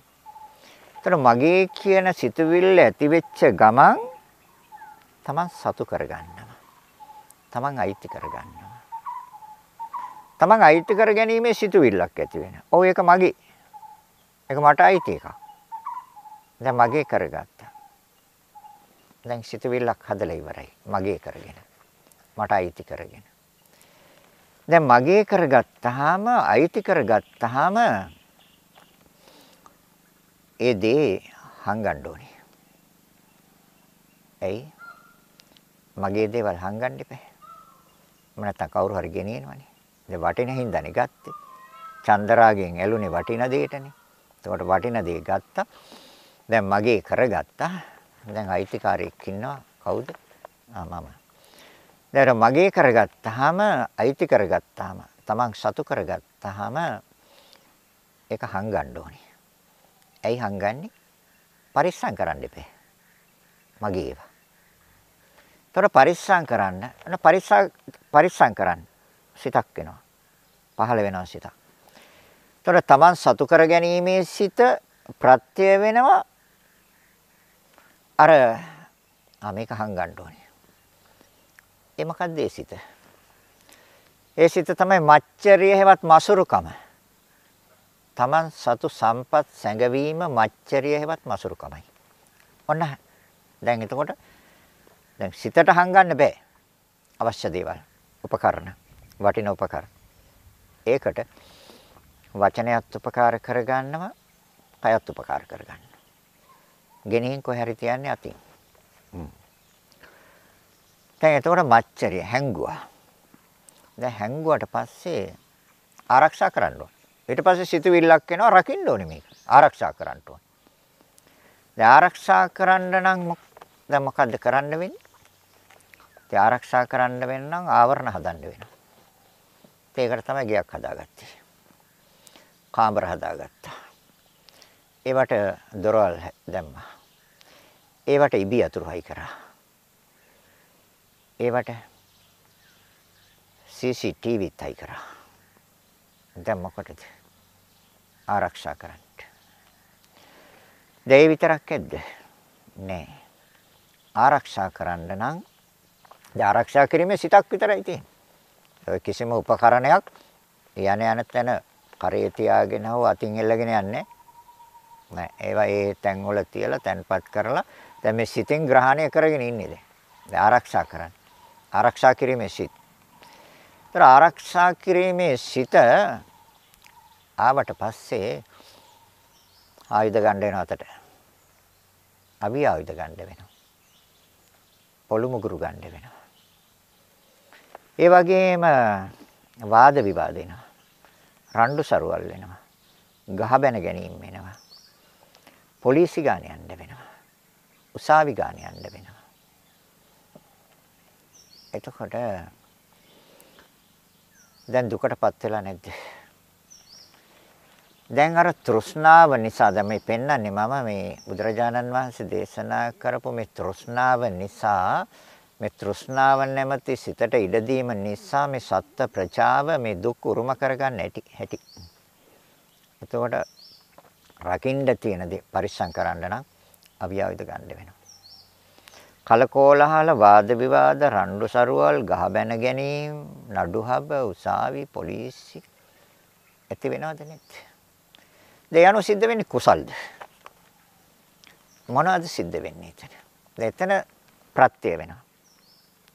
ඒතර මගේ කියන සිතුවිල්ල ඇති වෙච්ච ගමන් Taman සතු කරගන්නවා. Taman අයිති කරගන්නවා. Taman අයිති කර ගැනීමේ සිතුවිල්ලක් ඇති වෙනවා. ඔව් ඒක මගේ. ඒක මට අයිති එකක්. දැන් මගේ කරගත්තා. දැන් සිතුවිල්ලක් හදලා ඉවරයි. මගේ කරගෙන. මට අයිති කරගෙන. දැන් මගේ කරගත්තාම අයිති කරගත්තාම ඒ දේ හංගන්න ඕනේ. ඇයි? මගේ දේවල් හංගන්න එපා. මම නැත්තම් කවුරු හරි ගෙනියනවනේ. දැන් වටින හින්දානේ ගත්තේ. චන්දරාගෙන් ඇලුනේ වටින දෙයටනේ. එතකොට වටින දේ ගත්තා. දැන් මගේ කරගත්තා. දැන් අයිතිකාරයෙක් ඉන්නවා. කවුද? ආ මම. දැන් මගේ කරගත්තාම අයිති කරගත්තාම තමන් සතු කරගත්තාම ඒක හංගන්න ඕනේ. ඇයි හංගන්නේ? පරිස්සම් කරන්න එපේ. මගේ ඒවා. ତොර පරිස්සම් කරන්න. අන පරිස්සම් පරිස්සම් කරන්න. සිතක් වෙනවා. පහළ වෙනවා සිතක්. තොර තමන් සතු කර ගැනීමේ සිත ප්‍රත්‍ය වෙනවා අර ආ මේක හංගන්න ඕනේ. ඒ මොකක්ද ඒ සිත? ඒ සිත තමයි මච්චරිය හැවත් මසුරුකම. Taman සතු සම්පත් සැඟවීම මච්චරිය හැවත් මසුරුකමයි. ඔන්න දැන් එතකොට දැන් සිතට හංගන්න බෑ. අවශ්‍ය දේවල්. උපකරණ. වටින උපකරණ. ඒකට වචනයත් උපකාර කරගන්නවා, කයත් උපකාර කරගන්නවා. ගෙනින් කොහේ හරි තියන්නේ අතින්. දැන් එතකොට මච්චරිය හැංගුවා. දැන් හැංගුවට පස්සේ ආරක්ෂා කරන්න ඕනේ. ඊට පස්සේ සිතුවිල්ලක් එනවා රකින්න ඕනේ මේක. ආරක්ෂා කරන්න ඕනේ. දැන් ආරක්ෂා කරන්න නම් දැන් මොකද්ද කරන්න වෙන්නේ? ඒ ආරක්ෂා කරන්න වෙන්න නම් ආවරණ හදන්න වෙනවා. ඒකට තමයි ගයක් හදාගත්තේ. කාමර හදාගත්තා. ඒවට දොරවල් දැම්මා. ඒවට ඉබි අතුරුයි කරා. ඒවට CCTV තයි කරා. දැන් මොකටද? ආරක්ෂා කරන්න. දෙය විතරක් ඇද්ද? නෑ. ආරක්ෂා කරන්න නම් දැන් ආරක්ෂා කිරීමේ සිතක් විතරයි තියෙන්නේ. කිසිම උපකරණයක් යන යන තැන කරේ තියාගෙන හෝ අතින් එල්ලගෙන යන්නේ නෑ. ඒවා ඒ තැන් වල තියලා තැන්පත් කරලා දැන් මේ සිතෙන් ග්‍රහණය කරගෙන ඉන්නේ දැන්. ආරක්ෂා කරන්න. ආරක්ෂා කිරීමේ සිත්. ඒතර ආරක්ෂා කිරීමේ සිත ආවට පස්සේ ආයුධ ගන්න වෙනවා අතට. අවි ආයුධ ගන්න වෙනවා. පොළු මුගුරු ගන්න වෙනවා. ඒ වගේම වාද විවාද වෙනවා. රණ්ඩු සරුවල් වෙනවා. ගහ බැන ගැනීම වෙනවා. පොලිසි ගාන යන්න වෙනවා. උසාවි ගාන යන්න වෙනවා. එතකොට දැන් දුකටපත් වෙලා නැද්ද? දැන් අර තෘෂ්ණාව නිසා දැන් මේ පෙන්වන්නේ මම මේ බුදුරජාණන් වහන්සේ දේශනා කරපු මේ තෘෂ්ණාව නිසා මේ තෘෂ්ණාව නැමැති සිතට ඉඩ දීම නිසා මේ සත්ත්ව ප්‍රජාව මේ දුක් උරුම කරගන්න ඇති හැටි. එතකොට රකින්න තියෙන දේ පරිස්සම් කරන්න නම් අවියාවිද ගන්න වෙනවා. කලකෝලහල වාද විවාද රණ්ඩු සරුවල් ගහ බැන ගැනීම නඩුහබ උසාවි පොලිසිය ඇති වෙනවද නැත්? දෙයano සිද්ධ වෙන්නේ කුසල්ද? මොනවද සිද්ධ වෙන්නේ එතන? එතන ප්‍රත්‍ය වෙනවා.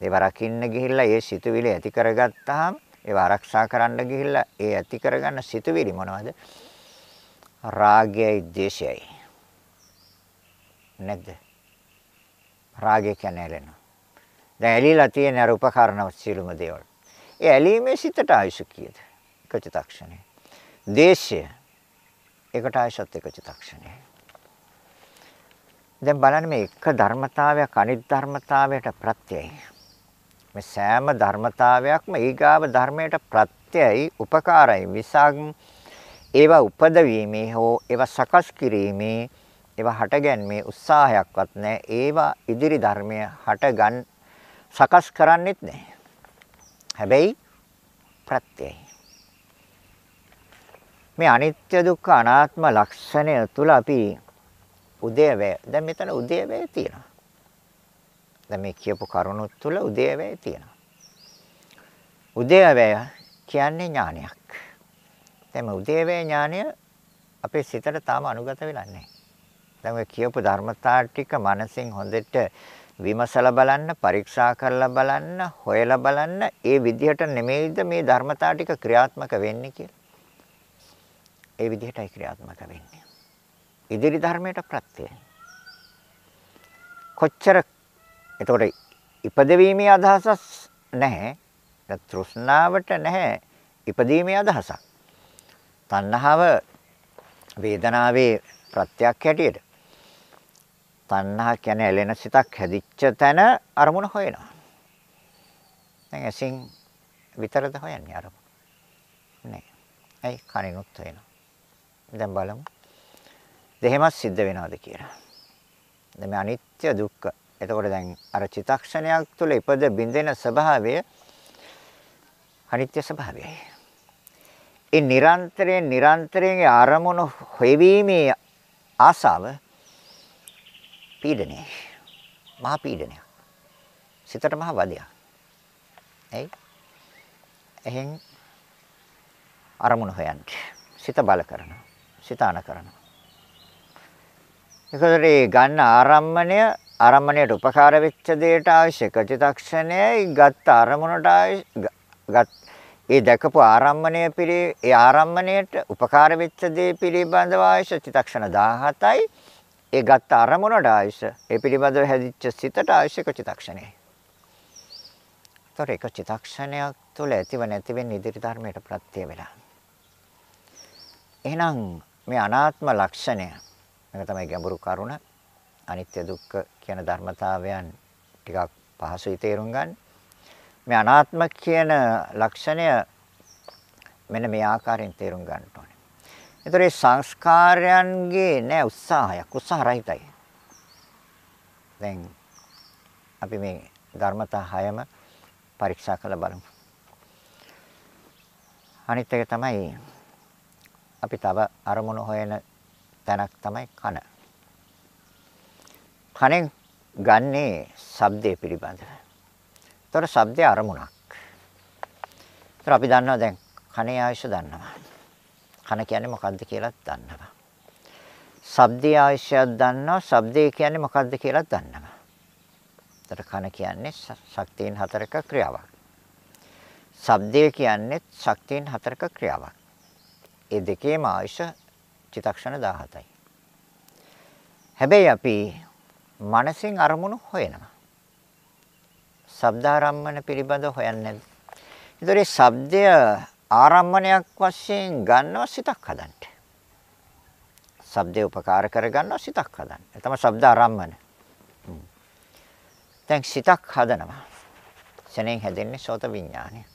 ඒව රකින්න ගිහිල්ලා ඒ සිතුවිලි ඇති කරගත්තාම ඒව ආරක්ෂා කරන්න ගිහිල්ලා ඒ ඇති කරගන්න සිතුවිලි මොනවද? රාගයයි ද්වේෂයයි. නැද්ද? රාගය කියන්නේ ඇලෙනවා. දැන් ඇලිලා තියෙන අර උපකරණ සියලුම දේවල්. ඒ ඇලීමේ සිතට ආයුෂ කීයද? එක චිත්තක්ෂණය. ද්වේෂය එකට ආයුෂත් එක චිත්තක්ෂණය. දැන් බලන්න මේ එක ධර්මතාවයක් අනිත් ධර්මතාවයට ප්‍රත්‍යයයි. මේ සෑම ධර්මතාවයක්ම ඊගාව ධර්මයට ප්‍රත්‍යයයි උපකාරයි විසක් ඒවා උපදවීමේ හෝ ඒවා සකස් කිරීමේ ඒවා හටගැන්මේ උත්සාහයක්වත් නැහැ ඒවා ඉදිරි ධර්මය හටගන් සකස් කරන්නෙත් නැහැ හැබැයි ප්‍රත්‍යයයි මේ අනිත්‍ය දුක්ඛ අනාත්ම ලක්ෂණය තුල අපි උදේවැය දැන් මෙතන උදේවැය තියෙනවා දැන් මේ කියපු කරුණු තුල උදේවැය තියෙනවා. උදේවැය කියන්නේ ඥානයක්. දැන් මේ උදේවැය ඥානය අපේ සිතට තාම අනුගත වෙලා නැහැ. දැන් ඔය කියපු ධර්මතා ටික මනසින් හොඳට විමසලා බලන්න, පරීක්ෂා කරලා බලන්න, හොයලා බලන්න, ඒ විදිහට නෙමෙයිද මේ ධර්මතා ටික ක්‍රියාත්මක වෙන්නේ කියලා. ඒ විදිහටයි ක්‍රියාත්මක වෙන්නේ. ඉදිරි ධර්මයට ප්‍රත්‍යය. කොච්චර එතකොට ඉපදවීමේ අදහසක් නැහැ. තෘෂ්ණාවට නැහැ ඉපදීමේ අදහසක්. තණ්හාව වේදනාවේ ප්‍රත්‍යක් හැටියට. තණ්හා කියන්නේ ඇලෙන සිතක් හැදිච්ච තැන අරමුණ හොයනවා. දැන් ඇසින් විතරද හොයන්නේ අරමුණ? නෑ. ඇයි කනිනුත් හොයනවා. දැන් බලමු. දෙහෙමත් සිද්ධ වෙනවද කියලා. දැන් මේ අනිත්‍ය දුක්ඛ එතකොට දැන් අර චිතක්ෂණයක් තුළ ඉපද බින්දෙන ස්වභාවය අනිත්‍ය ස්වභාවයයි. ඒ නිරන්තරයෙන් නිරන්තරයෙන් ආරමුණු හොයවීමේ ආසාව පීඩනය. මහා පීඩනයක්. සිතට මහා වදයක්. එයි. එහෙන් අරමුණු හොයන්න. සිත බල කරනවා. සිතාන කරනවා. ඒකතරේ ගන්න ආරම්මණය ආරම්මණයට උපකාර වෙච්ච දෙයට අවශ්‍ය චිත්තක්ෂණයයි ගත්ත අරමුණට ගත් ඒ දැකපු ආරම්මණය පිළි ඒ ආරම්මණයට උපකාර වෙච්ච දේ පිළිබඳව අවශ්‍ය චිත්තක්ෂණ 17යි ඒ ගත්ත අරමුණට අවශ්‍ය ඒ පිළිබඳව හැදිච්ච සිතට අවශ්‍ය චිත්තක්ෂණයයි. ඒතර එක චිත්තක්ෂණයක් තුළ ඇතිව නැති වෙන ඉදිරි ධර්මයට ප්‍රත්‍ය වෙලා. එහෙනම් මේ අනාත්ම ලක්ෂණය මේක තමයි ගැඹුරු කරුණ අනිත්‍ය දුක්ඛ කියන ධර්මතාවයන් ටිකක් පහසුයි තේරුම් ගන්න. මේ අනාත්ම කියන ලක්ෂණය මෙන්න මේ ආකාරයෙන් තේරුම් ගන්න ඕනේ. ඒතර ඒ සංස්කාරයන්ගේ නෑ උත්සාහයක් උත්සාහ රහිතයි. දැන් අපි මේ ධර්මතා හයම පරීක්ෂා කරලා බලමු. අනිත් එක තමයි අපි තව අරමුණු හොයන තැනක් තමයි කන. කනෙන් ගන්නේ ශබ්දය පිළිබඳව. ඒතර ශබ්දය අරමුණක්. ඒතර අපි දන්නවා දැන් කනේ ආයශ දන්නවා. කන කියන්නේ මොකද්ද කියලාත් දන්නවා. ශබ්දයේ ආයශයක් දන්නවා. ශබ්දය කියන්නේ මොකද්ද කියලාත් දන්නවා. ඒතර කන කියන්නේ ශක්තියන් හතරක ක්‍රියාවක්. ශබ්දය කියන්නේ ශක්තියන් හතරක ක්‍රියාවක්. ඒ දෙකේම ආයුෂ චිතක්ෂණ 17යි. හැබැයි අපි මනසින් අරමුණු හොයනවා. ශබ්දාරම්මන පිළිබඳව හොයන්නේ නැද්ද? ඒතර ඒ ශබ්දය ආරම්මණයක් වශයෙන් ගන්නව සිතක් හදන්න. ශබ්දේ උපකාර කරගන්නව සිතක් හදන්න. ඒ තමයි ශබ්ද ආරම්මන. දැන් සිතක් හදනවා. සෙනෙන් හැදෙන්නේ සෝත විඥානය.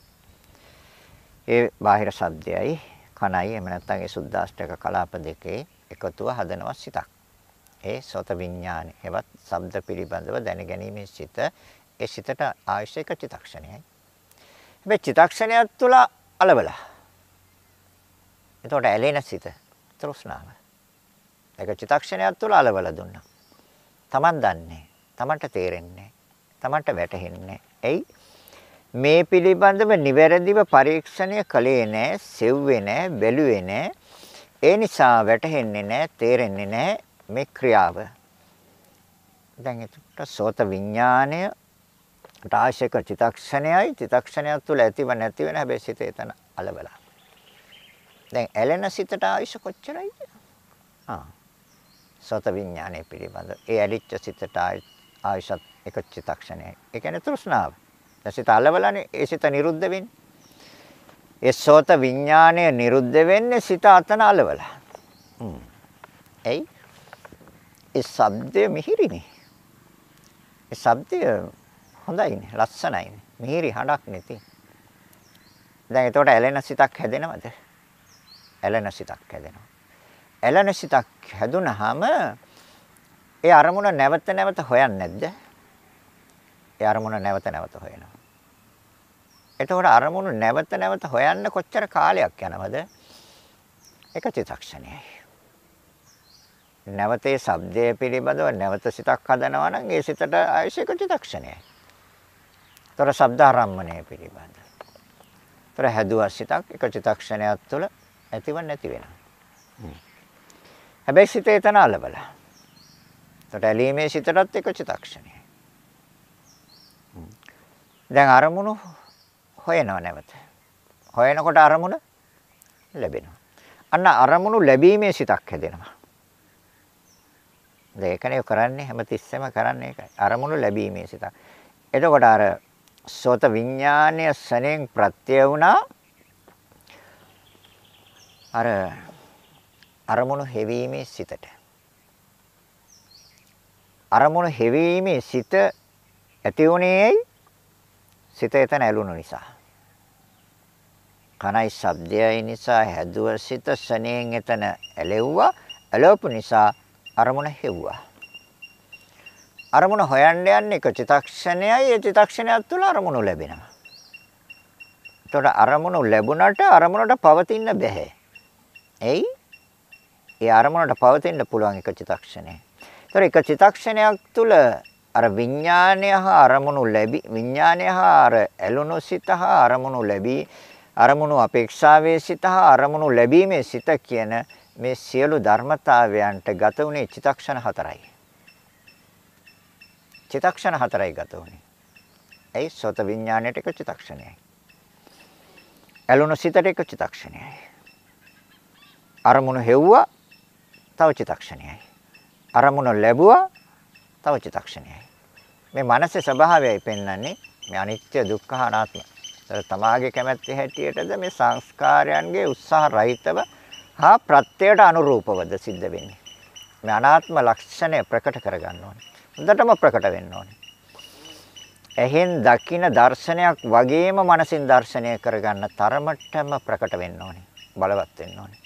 ඒ බාහිර ශබ්දයයි කනයි එහෙම නැත්නම් ඒ සුද්දාෂ්ටක කලාප දෙකේ එකතුව හදනවා සිතක්. ඒ සෝත විඥානය. එවත් ශබ්ද පිළිබඳව දැනගැනීමේ සිත ඒ සිතට අවශ්‍යක චිතක්ෂණයයි. හැබැයි චිතක්ෂණයක් තුළ අලබලා. එතකොට ඇලෙන සිත තෘෂ්ණාව. ඒක චිතක්ෂණයක් තුළ අලබලා දුන්නා. Taman දන්නේ. Tamanට තේරෙන්නේ. Tamanට වැටහෙන්නේ. එයි මේ පිළිබඳව නිවැරදිව පරීක්ෂණය කළේ නැහැ, සෙව්වේ නැහැ, බැලුවේ නැහැ. ඒ නිසා වැටහෙන්නේ නැහැ, තේරෙන්නේ නැහැ මේ ක්‍රියාව. දැන් එතකොට සෝත විඥාණය රාශික චිතක්ෂණයයි චිතක්ෂණයක් තුළ ඇතිව නැති වෙන හැබැයි සිත එතන අලබලා. දැන් ඇලෙන සිතට ආයුෂ කොච්චරයිද? ආ. සෝත විඥානයේ පිළිබඳ ඒ ඇලිච්ච සිතට ආයුෂත් එක චිතක්ෂණයයි. ඒ කියන්නේ තෘෂ්ණාව. දැන් සිත අලබලානේ ඒ සිත නිරුද්ධ වෙන්නේ. ඒ සෝත විඥානය නිරුද්ධ වෙන්නේ සිත අතන අලබලා. හ්ම්. එයි ඒ ශබ්දය මිහිරිනේ. ඒ ශබ්දය හොඳයිනේ ලස්සනයිනේ. මිහිරි හඬක් නෙති. දැන් එතකොට ඇලෙන සිතක් හැදෙනවද? ඇලෙන සිතක් හැදෙනවා. ඇලෙන සිතක් හැදුනහම ඒ අරමුණ නැවත නැවත හොයන්නේ නැද්ද? ඒ අරමුණ නැවත නැවත හොයනවා. එතකොට අරමුණු නැවත නැවත හොයන්න කොච්චර කාලයක් යනවද? එක චිත්තක්ෂණයයි. නැවතේ ශබ්දයේ පිළිබඳව නැවත සිතක් හදනවා නම් ඒ සිතට ආයශේක චිත්තක්ෂණයයි. තොර ශබ්ද ආරම්මණය පිළිබඳ. තොර හැදුවා සිතක් එක චිත්තක්ෂණයක් තුළ ඇතිව නැති වෙනවා. හැබැයි සිත එතන අලබලා. තොට ඇලීමේ සිතටත් එක චිත්තක්ෂණයයි. දැන් අරමුණු හොයනව නැවත. හොයනකොට අරමුණ ලැබෙනවා. අන්න අරමුණු ලැබීමේ සිතක් හැදෙනවා. ඒකනේ කරන්නේ හැමතිස්සෙම කරන්නේ ඒකයි. අරමුණු ලැබීමේ සිතක්. එතකොට අර සෝත විඥානය සනෙන් ප්‍රත්‍ය වුණා අර අරමුණු හෙවීමේ සිතට. අරමුණු හෙවීමේ සිත ඇති වුණේයි සිත එතන ඇලුණු නිසා. කනයි ශබ්දයයි නිසා හැදුව සිත සනෙන් එතන ඇලෙව්වා. ඇලවපු නිසා අරමුණ හෙව්වා. අරමුණ හොයන්න යන්නේ එක චිතක්ෂණයයි ඒ චිතක්ෂණයක් තුළ අරමුණු ලැබෙනවා. එතකොට අරමුණු ලැබුණට අරමුණට පවතින්න බෑ. එයි ඒ අරමුණට පවතින්න පුළුවන් එක චිතක්ෂණය. ඒතර එක චිතක්ෂණයක් තුළ අර විඥානය හා අරමුණු ලැබි විඥානය හා අර ඇලුණු සිත හා අරමුණු ලැබී අරමුණු අපේක්ෂාවේ සිත හා අරමුණු ලැබීමේ සිත කියන මේ සියලු ධර්මතාවයන්ට ගත වුණේ චිතක්ෂණ හතරයි. චිතක්ෂණ හතරයි ගත වුණේ. ඇයි සෝත විඥාණයට එක චිතක්ෂණයයි. ඇලුණු සිතට එක චිතක්ෂණයයි. අරමුණු හෙව්වා තව චිතක්ෂණයයි. අරමුණු ලැබුවා තව චිතක්ෂණයයි. මේ මනසේ ස්වභාවයයි පෙන්වන්නේ මේ අනිත්‍ය දුක්ඛ අනාත්ම. ඒතර තමාගේ කැමැත්තේ හැටියටද මේ සංස්කාරයන්ගේ උත්සාහ රහිතව හා ප්‍රත්‍යයට අනුරූපවද සිද්ධ වෙන්නේ. මේ අනාත්ම ලක්ෂණය ප්‍රකට කරගන්න ඕනේ. හොඳටම ප්‍රකට වෙන්න ඕනේ. එහෙන් දකින දර්ශනයක් වගේම මනසින් දර්ශනය කරගන්න තරමටම ප්‍රකට වෙන්න ඕනේ. බලවත් වෙන්න ඕනේ.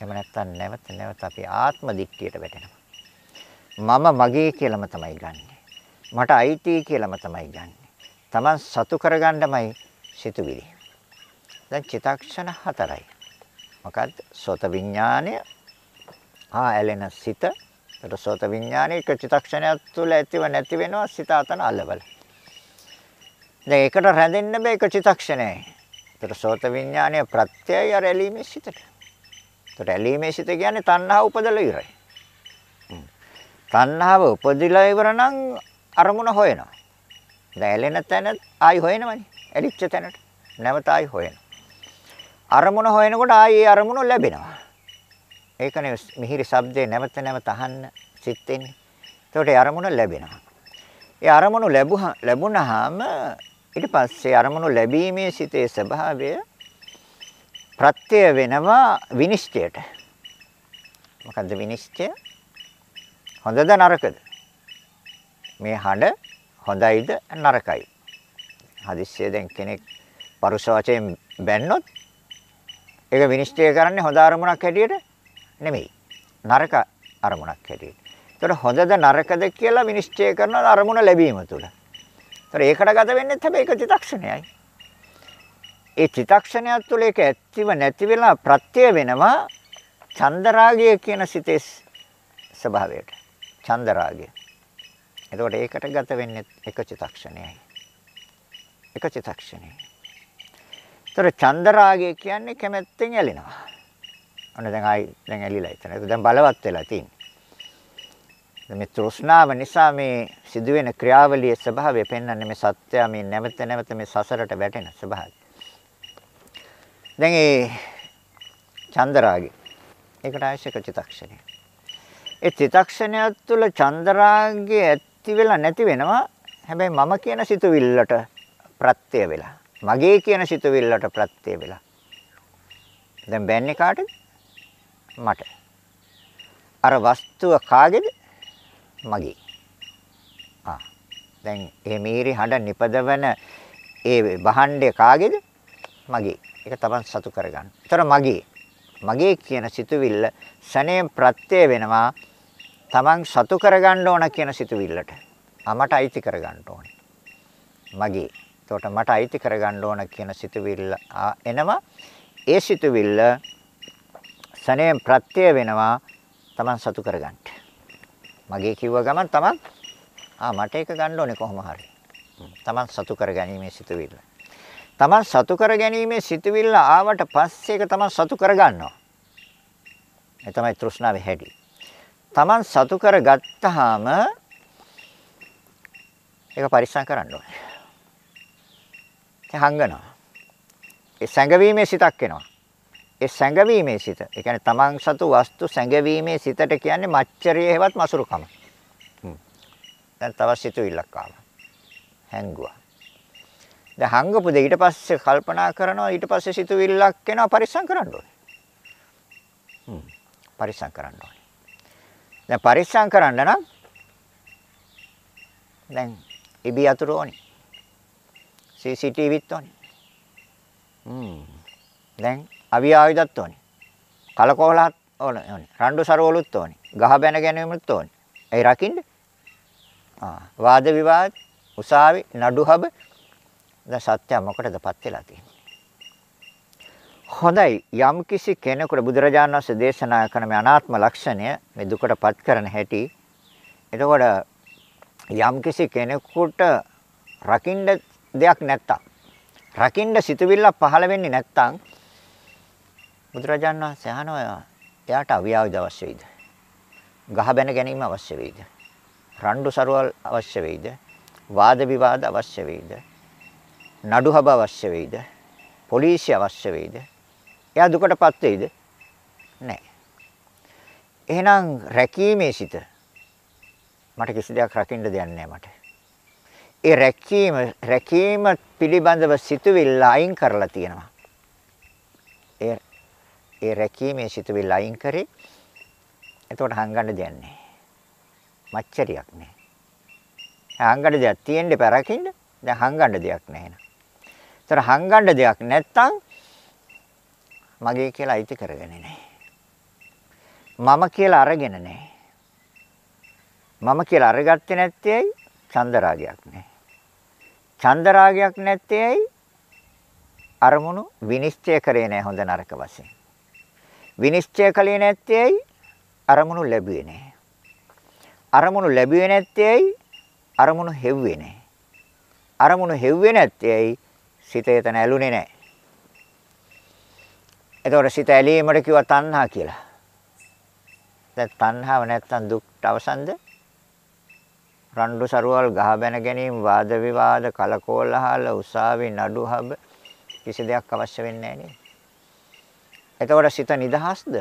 එහෙම නැත්නම් නැවත නැවත අපි ආත්ම දික්තියට වැටෙනවා. මම මගේ කියලාම තමයි ගන්නෙ. මට අයිති කියලාම තමයි ගන්නෙ. Taman සතු කරගන්නමයි සිතුවිලි. දැන් චිතක්ෂණ හතරයි. මොකද්ද? සෝත විඥානය ආ ඇලෙන සිත. ඒතර සෝත විඥානය එක චිතක්ෂණයක් තුළ ඇතිව නැති වෙනවා සිත අතන අලවල. දැන් ඒකට රැඳෙන්න බෑ එක චිතක්ෂණයයි. ඒතර සෝත විඥානය ප්‍රත්‍යය අර ඇලීමේ සිතට. ඒතර ඇලීමේ සිත කියන්නේ තණ්හා උපදලා ඉවරයි. තණ්හාව උපදිලා ඉවර නම් අරමුණ හොයනවා. දැන් ඇලෙන තැන ආයි හොයනවනේ. ඇලිච්ච තැනට. නැවත ආයි හොයනවා. අරමුණ හොයනකොට ආයි ඒ අරමුණ ලැබෙනවා. ඒකනේ මිහිරි ශබ්දේ නැවත නැවත අහන්න සිත් එන්නේ. ඒකට ඒ අරමුණ ලැබෙනවා. ඒ අරමුණු ලැබුවා ලැබුණාම ඊට පස්සේ අරමුණු ලැබීමේ සිතේ ස්වභාවය ප්‍රත්‍ය වෙනවා විනිශ්චයට. මොකද්ද විනිශ්චය? හොඳද නරකද? මේ හඬ හොඳයිද නරකයි? හදිස්සිය දැන් කෙනෙක් පරුෂ වචයෙන් බැන්නොත් ඒක විනිශ්චය කරන්නේ හොඳ අරමුණක් හැටියට නෙමෙයි. නරක අරමුණක් හැටියට. ඒතර හොඳද නරකද කියලා විනිශ්චය කරන අරමුණ ලැබීම තුළ. ඒතර ඒකට ගත වෙන්නේ හැබැයි ඒක චිත්තක්ෂණයයි. ඒ චිත්තක්ෂණය තුළ ඒක ඇත්තිව නැති වෙලා ප්‍රත්‍ය වෙනවා චන්දරාගය කියන සිතේ ස්වභාවයට. චන්දරාගය. එතකොට ඒකට ගත වෙන්නේ එක චිත්තක්ෂණයයි. එක චිත්තක්ෂණයයි. ඒතර චන්දරාගය කියන්නේ කැමැත්තෙන් ඇලෙනවා. අන්න දැන් ආයි දැන් ඇලිලා ඉතන. ඒක දැන් බලවත් වෙලා තියෙන්නේ. මේ තෘෂ්ණාව නිසා මේ සිදුවෙන ක්‍රියාවලියේ ස්වභාවය පෙන්වන්නේ මේ සත්‍යය මේ නැවත නැවත මේ සසරට වැටෙන ස්වභාවය. දැන් ඒ චන්දරාගය. ඒකට අවශ්‍ය චිතක්ෂණය. ඒ චිතක්ෂණය තුළ චන්දරාගය ඇති වෙලා නැති වෙනවා. හැබැයි මම කියන සිතුවිල්ලට ප්‍රත්‍ය වෙලා. මගේ කියන සිතුවිල්ලට ප්‍රත්‍ය වෙලා. දැන් බෑන්නේ කාටද? මට. අර වස්තුව කාගේද? මගේ. ආ. දැන් මේ මීරි හඬ නිපදවන ඒ භාණ්ඩය කාගේද? මගේ. ඒක තමයි සතු කරගන්න. ඒතර මගේ. මගේ කියන සිතුවිල්ල සණයෙන් ප්‍රත්‍ය වෙනවා තමන් සතු කරගන්න ඕන කියන සිතුවිල්ලට. මට අයිති කරගන්න ඕනේ. මගේ. එතකොට මට අයිති කරගන්න ඕන කියන සිතුවිල්ල එනවා. ඒ සිතුවිල්ල සණයෙන් ප්‍රත්‍ය වෙනවා තමන් සතු කරගන්න. මගේ කිව්ව ගමන් තමන් ආ මට ඒක ගන්න ඕනේ කොහොම හරි. තමන් සතු කරගැනීමේ සිතුවිල්ල. තමන් සතු කරගැනීමේ සිතුවිල්ල ආවට පස්සේ ඒක තමන් සතු කරගන්නවා. ඒ තමයි තෘෂ්ණාවේ හැටි. තමන් සතු කරගත්තාම ඒක පරිස්සම් කරන්න ඕනේ. ඒ හංගනවා. ඒ සැඟවීමේ සිතක් එනවා. ඒ සැඟවීමේ සිත. ඒ කියන්නේ තමන් සතු වස්තු සැඟවීමේ සිතට කියන්නේ මච්චරිය හේවත් මසුරුකම. හ්ම්. දැන් තව සිතුවිල්ලක් ආවා. හැංගුවා. දැන් හංගපු දෙ ඊට පස්සේ කල්පනා කරනවා ඊට පස්සේ සිතුවිල්ලක් එනවා පරිස්සම් කරන්න ඕනේ. හ්ම්. පරිස්සම් කරන්න ඕනේ. දැන් පරිස්සම් කරන්න නම් දැන් ඉබි අතුරු ඕනේ. CCTVත් ඕනේ. හ්ම්. දැන් අවිය ආයුධත් ඕනේ. කලකෝලහත් ඕනේ. රණ්ඩු සරවලුත් ඕනේ. ගහ බැන ගැනීමත් ඕනේ. ඒ රකින්න. ආ වාද විවාද උසාවි නඩුහබ දැන් සත්‍ය මොකටදපත් වෙලා තියෙන්නේ. හොඳයි යම් කිසි කෙනෙකුට බුදුරජාණන් වහන්සේ දේශනා කරන මේ අනාත්ම ලක්ෂණය මේ දුකටපත් කරන හැටි එතකොට යම් කිසි කෙනෙකුට රකින්න දෙයක් නැත්තම් රකින්න සිතුවිල්ල පහළ වෙන්නේ නැත්තම් බුදුරජාණන් වහන්සේ අහනවා එයාට අවියාවද අවශ්‍ය වෙයිද? ගහ බැන ගැනීම අවශ්‍ය වෙයිද? රණ්ඩු සරුවල් අවශ්‍ය වෙයිද? වාද විවාද අවශ්‍ය වෙයිද? නඩු හබ අවශ්‍ය වෙයිද? පොලිසිය අවශ්‍ය වෙයිද? එයා දුකටපත් වෙයිද? නැහැ. එහෙනම් රැකීමේ සිට මට කිසි දෙයක් රකින්න දෙයක් නැහැ මට. ඒ රැකීම රැකීම පිළිබඳව සිතුවිල්ල අයින් කරලා තියෙනවා. ඒ ඒ රැකීමේ සිතුවිල්ල අයින් කරේ. එතකොට හංගන්න දෙයක් නැහැ. මච්චරියක් නැහැ. හංගන්න දෙයක් තියෙන්න එපා රකින්න. දැන් හංගන්න දෙයක් නැහැ නේද? ඒතර හංගන්න දෙයක් නැත්තම් මගේ කියලා අයිති කරගන්නේ නැහැ. මම කියලා අරගෙන නැහැ. මම කියලා අරගත්තේ නැත්තේ ඇයි? චන්දරාගයක් නැහැ. චන්දරාගයක් නැත්තේ ඇයි? අරමුණු විනිශ්චය කරේ නැහැ හොඳ නරක වශයෙන්. විනිශ්චය කළේ නැත්තේ ඇයි? අරමුණු ලැබුවේ නැහැ. අරමුණු ලැබුවේ නැත්තේ ඇයි? අරමුණු හෙව්වේ නැහැ. අරමුණු හෙව්වේ නැත්තේ ඇයි? සිත එතන ඇලුනේ නැහැ. එතකොට සිත ඇලීමට කිව්වා තණ්හා කියලා. දැන් තණ්හාව නැත්තම් දුක්ට අවසන්ද? රණ්ඩු සරුවල් ගහ බැන ගැනීම වාද විවාද කලකෝලහල උසාවි නඩු හබ කිසි දෙයක් අවශ්‍ය වෙන්නේ නැහැ එතකොට සිත නිදහස්ද?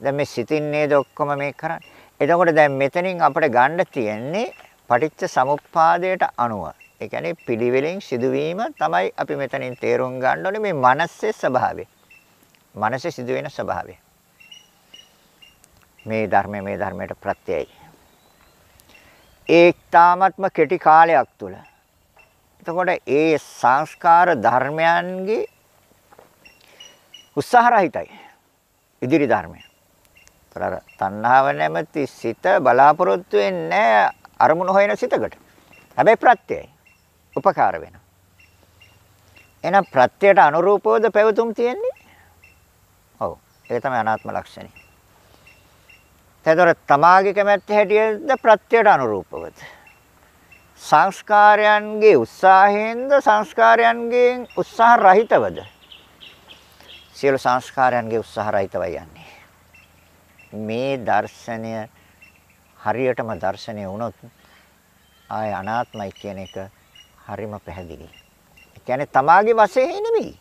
දැන් මේ සිතින් නේද ඔක්කොම මේ කරන්නේ. එතකොට දැන් මෙතනින් අපිට ගන්න තියෙන්නේ පටිච්ච සමුප්පාදයට අනුව. ඒ කියන්නේ පිළිවෙලින් සිදුවීම තමයි අපි මෙතනින් තේරුම් ගන්න ඕනේ මේ මනසේ ස්වභාවය. මනසේ සිදුවෙන ස්වභාවය. මේ ධර්මයේ මේ ධර්මයට ප්‍රත්‍යයයි. ඒක්තාමත්ම කෙටි කාලයක් තුල. එතකොට ඒ සංස්කාර ධර්මයන්ගේ උත්සාහ රහිතයි. ඉදිරි ධර්මය. අර තණ්හාව නැමැති සිත බලාපොරොත්තු වෙන්නේ අරමුණු හොයන සිතකට. හැබැයි ප්‍රත්‍යයයි. උපකාර වෙනවා. එහෙනම් ප්‍රත්‍යයට අනුරූපවද පැවතුම් තියෙන්නේ? ඔව්. ඒක තමයි අනාත්ම ලක්ෂණය. එතකොට තමාගේ කැමැත්ත හැටියද ප්‍රත්‍යයට අනුරූපවද? සංස්කාරයන්ගේ උත්සාහයෙන්ද සංස්කාරයන්ගෙන් උත්සාහ රහිතවද? සියලු සංස්කාරයන්ගේ උත්සාහ රහිතවයි යන්නේ. මේ දර්ශනය හරියටම දර්ශනය වුණොත් ආය අනාත්මයි කියන එක හරිම පැහැදිලි. ඒ කියන්නේ තමාගේ වශයෙන් නෙමෙයි.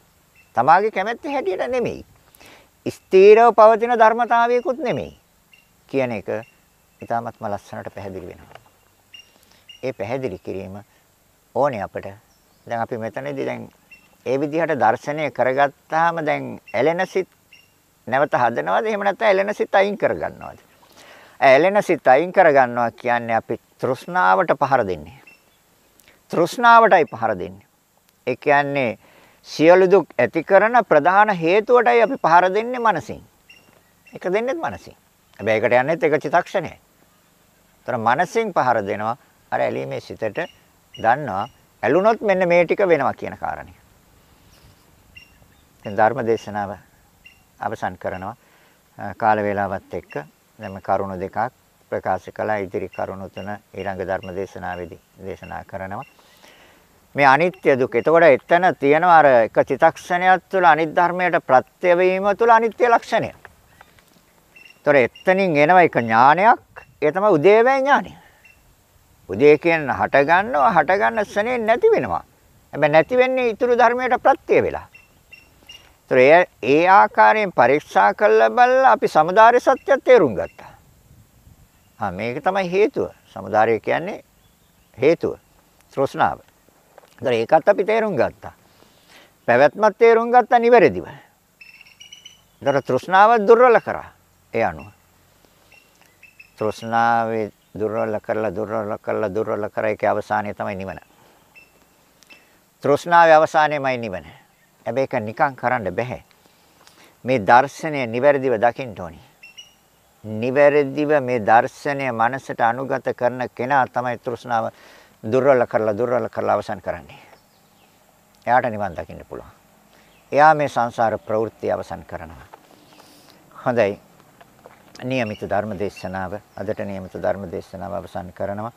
තමාගේ කැමැත්ත හැටියට නෙමෙයි. ස්ථීරව පවතින ධර්මතාවයකුත් නෙමෙයි. කියන එක ඊටාත්ම ලස්සනට පැහැදිලි වෙනවා. ඒ පැහැදිලි කිරීම ඕනේ අපිට. දැන් අපි මෙතනදී දැන් ඒ විදිහට දර්ශනය කරගත්තාම දැන් ඇලෙන සිත් නැවත හදනවද? එහෙම නැත්නම් ඇලෙන සිත් අයින් කරගන්නවද? ඇලෙන සිත් අයින් කරගන්නවා කියන්නේ අපි තෘෂ්ණාවට පහර දෙන්නේ. තෘෂ්ණාවටයි පහර දෙන්නේ. ඒ කියන්නේ සියලු දුක් ඇති කරන ප්‍රධාන හේතුවටයි අපි පහර දෙන්නේ මනසින්. ඒක දෙන්නේත් මනසින්. හැබැයි ඒකට යන්නේත් එක චිතක්ෂණයයි. ତර මනසින් පහර දෙනවා අර ඇලීමේ සිතට දන්නවා ඇලුනොත් මෙන්න මේ ටික වෙනවා කියන කාරණේ. දැන් ධර්ම දේශනාව අවසන් කරනවා. කාල වේලාවත් එක්ක දැන් කරුණු දෙකක් ප්‍රකාශ කළා ඉදිරි කරුණු තුන ඊළඟ ධර්ම දේශනාවේදී දේශනා කරනවා. මේ අනිත්‍ය දුක. එතකොට එතන තියෙනවා අර එක චිතක්ෂණයක් තුළ අනිත් ධර්මයට ප්‍රත්‍ය වීම තුළ අනිත්‍ය ලක්ෂණය. ඒතොර එතනින් එනවා එක ඥානයක්. ඒ තමයි උදේවැය ඥානය. උදේ කියන හට ගන්නවා හට ගන්න ස්නේ නැති වෙනවා. හැබැයි නැති වෙන්නේ ඊතුරු ධර්මයට ප්‍රත්‍ය වෙලා. ඒතර ඒ ආකාරයෙන් පරීක්ෂා කළ බලලා අපි samudāri සත්‍ය තේරුම් ගත්තා. ආ මේක තමයි හේතුව. samudāri කියන්නේ හේතුව. තෘෂ්ණාව. ඒතර ඒකත් අපි තේරුම් ගත්තා. පැවැත්මත් තේරුම් ගත්තා නිවැරදිව. ඒතර තෘෂ්ණාව දුර්වල කරා. ඒ අනුව. තෘෂ්ණාවේ දුර්වල කරලා දුර්වල කරලා දුර්වල කරා ඒකේ අවසානය තමයි නිවන. තෘෂ්ණාවේ අවසානයමයි නිවන. හැබැයි ඒක නිකන් කරන්න බෑ. මේ දර්ශනය නිවැරදිව දකින්න ඕනි. නිවැරදිව මේ දර්ශනය මනසට අනුගත කරන කෙනා තමයි තෘෂ්ණාව දුර්වල කරලා දුර්වල කරලා අවසන් කරන්නේ. එයාට නිවන් දකින්න පුළුවන්. එයා මේ සංසාර ප්‍රවෘත්ති අවසන් කරනවා. හොඳයි. නියමිත ධර්ම දේශනාව අදට නියමිත ධර්ම දේශනාව අවසන් කරනවා.